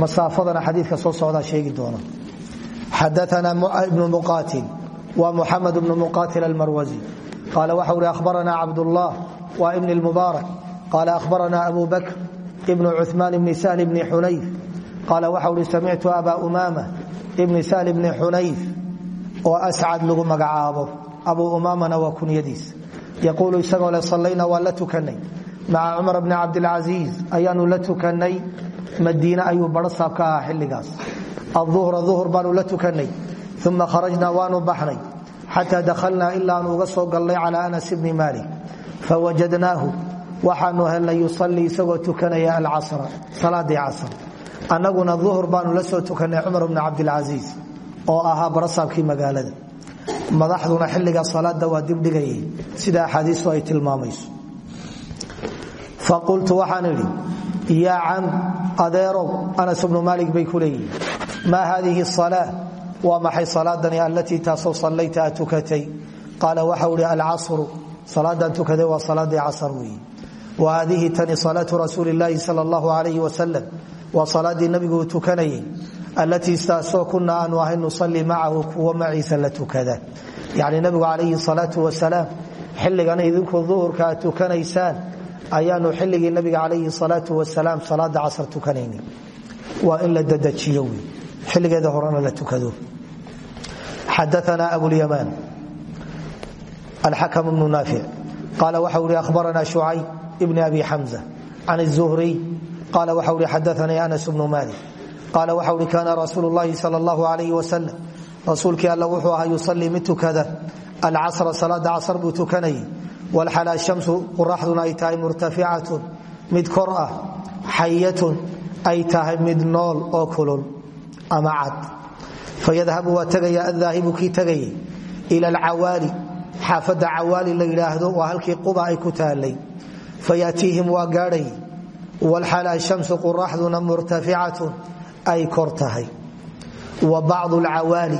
masaafadana xadiika soo socdaa sheegi doona xadaana ibnu muqatil wa muxamed bnu muqatil almarwazi. Qaala waxa uri ahbarana cabdullah wa ibn lmubaarak qaala ahbarana abu bakr ibnu cuثmaan bni sahl bni xunayf qaala waxa uri samictu aba umaama ibni sahl bni xunayf oo ascad lagu magacaabo abu umaamana waa kunyadiis. Yaquulu isagoo le sallayna waa la tukanay. Maca cumar bni cabdilcasiis ayaanu la tukanay madiine ayuu barasaab ka ahaa xilligaas. Aduhra duhur baanu la tukanay uma kharajnaa waanu baxnay xataa dakhalnaa ilaanu uga soo galnay cala anas bni maalik. Fawajadnaahu waxaanu helnay yusalii isagoo tukanaya alcasra salaadii casr. Annaguna duhur baanu la soo tukanay cumar bni cabdilcasiis oo ahaa barasaabkii magaalada. Madaxduna xilliga salaada waa dibdhigayay sida axaadiistu ay tilmaamayso. Faqultu waxaan adeerow anas bnu maalik bay ku leeyihiin maa haadihi salaa waa maxay salaadani allatii taasoo sallayta aad tukatay? Qaala waxau ihi alcasru. Salaadan tukaday waa salaadii casar weeye wa haadihi tani salaatu rasuuli illaahi sal allahu alayh wasalam waa salaadii nabigu uu tukanayay allatii taasoo kunaa aanu ahay nusalli macahu kuwa maciisa la tukada. Yacni nabigu calayhi salaatu wasalaam xilligan idinku duhurka aad tukanaysaan ayaanu xilligii nabiga calayhi salaatu wasalaam salaada casar tukanayni waa in la dadajiyo wey xilligeeda horena la tukado. Xadaana abulyamaan alxakam bnu naafic qaala waxa uri ahbarana shucayb ibni abi xamza can الzuhriy qaala waxa uri xadaanii anas bnu malik qaala waxa uri kaana rasuulu llahi sal allahu alayh wasalam rasuulkii alla wuxuu ahaa yusalii mid tukada. Salaada casr buu walxala shamsu qoraxduna ay tahay murtaficatun mid kor ah xayatun ay tahay mid nool oo kulul ama cad fayadhabu waa tegaya adaahibu kii tegayay ila alcawaali xaafadda cawaali la yidhaahdo waa halkii quba ay ku taalay fayaatiihim waa gaadhay walxala shamsu qoraxduna murtaficatun ay kor tahay wa bacdu alcawaali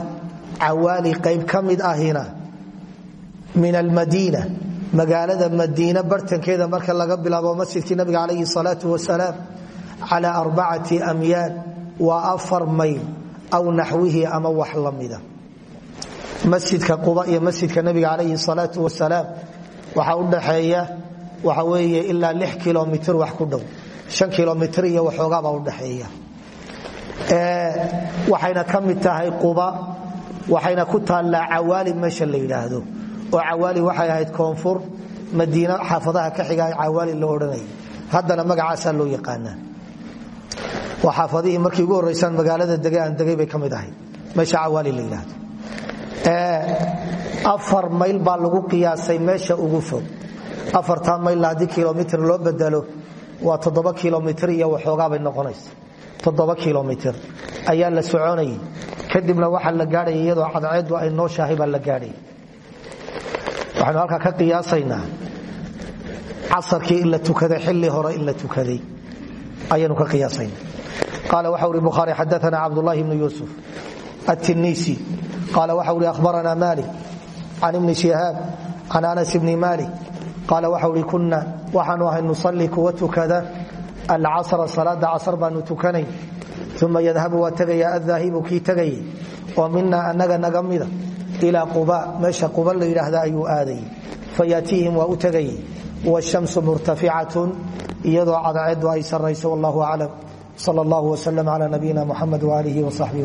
magaalada madiine bartankeeda marka laga bilaabo masjidkii nabiga calayhi salaatu wasalaam cala arbacati amyaan waa afar mayl aw naxwihi ama wax mida masjidka quba iyo masjidka nabiga calayhi salaatu wasalaam waxaa u dhaxeeya waxa weeye ilaa lix kilomitr wax ku dhow. Shan kilomitr iyo waxoogaabaa udhaxeeya waxayna ka tahay quba waxayna ku taallaa cawaali meesha la yidhaahdo oo cawaali waxay ahayd koonfur madiina xaafadaha ka xiga cawaali loo odhanayay. Haddana magacaasaa loo yaqaanaa. Waa xaafadihii markii ugu horreysaan magaalada aan degay bay ka mid meesha cawaali la yidhaahdo. Afar mayl baa lagu qiyaasay meesha ugu fog. Afartaa mayl haddii kilomitr loo bedelo waa toddoba kilomitr iyo waxoogaabay noqonaysa. Toddoba kilomitr ayaa la soconayay. Kadibna waxaa la gaadhaya iyadoo cadceedu ay nooshahay baa la gaadhaya waxaynu halkaa ka qiyaasaynaa casarkii in la tukaday xilli hore in la tukaday. Ayaynu ka qiyaasayna qaala waxa uri bukhaari xadaana cabdullahi bnu yuusuf attinisi qaala waxa uri ahbarana malik can ibni shihaab can anas ibni malik qaala waxa uhi kunna waxaanu ahay nusalli kuwa tukada alcasra salaada casr baanu tukanayn uma yadhabu waa tegaya adaahibu kii tegayay oo mina annaga naga mida ilaa quba meesha quba la yidhaahda ayuu aadayay fayaatiihim waa u tegayay wshamsu murtaficatun iyadoo cadceedu ay sarayso wallahu aclam sal allah wslm cla nabiyina muxamed walihi wsaxbihi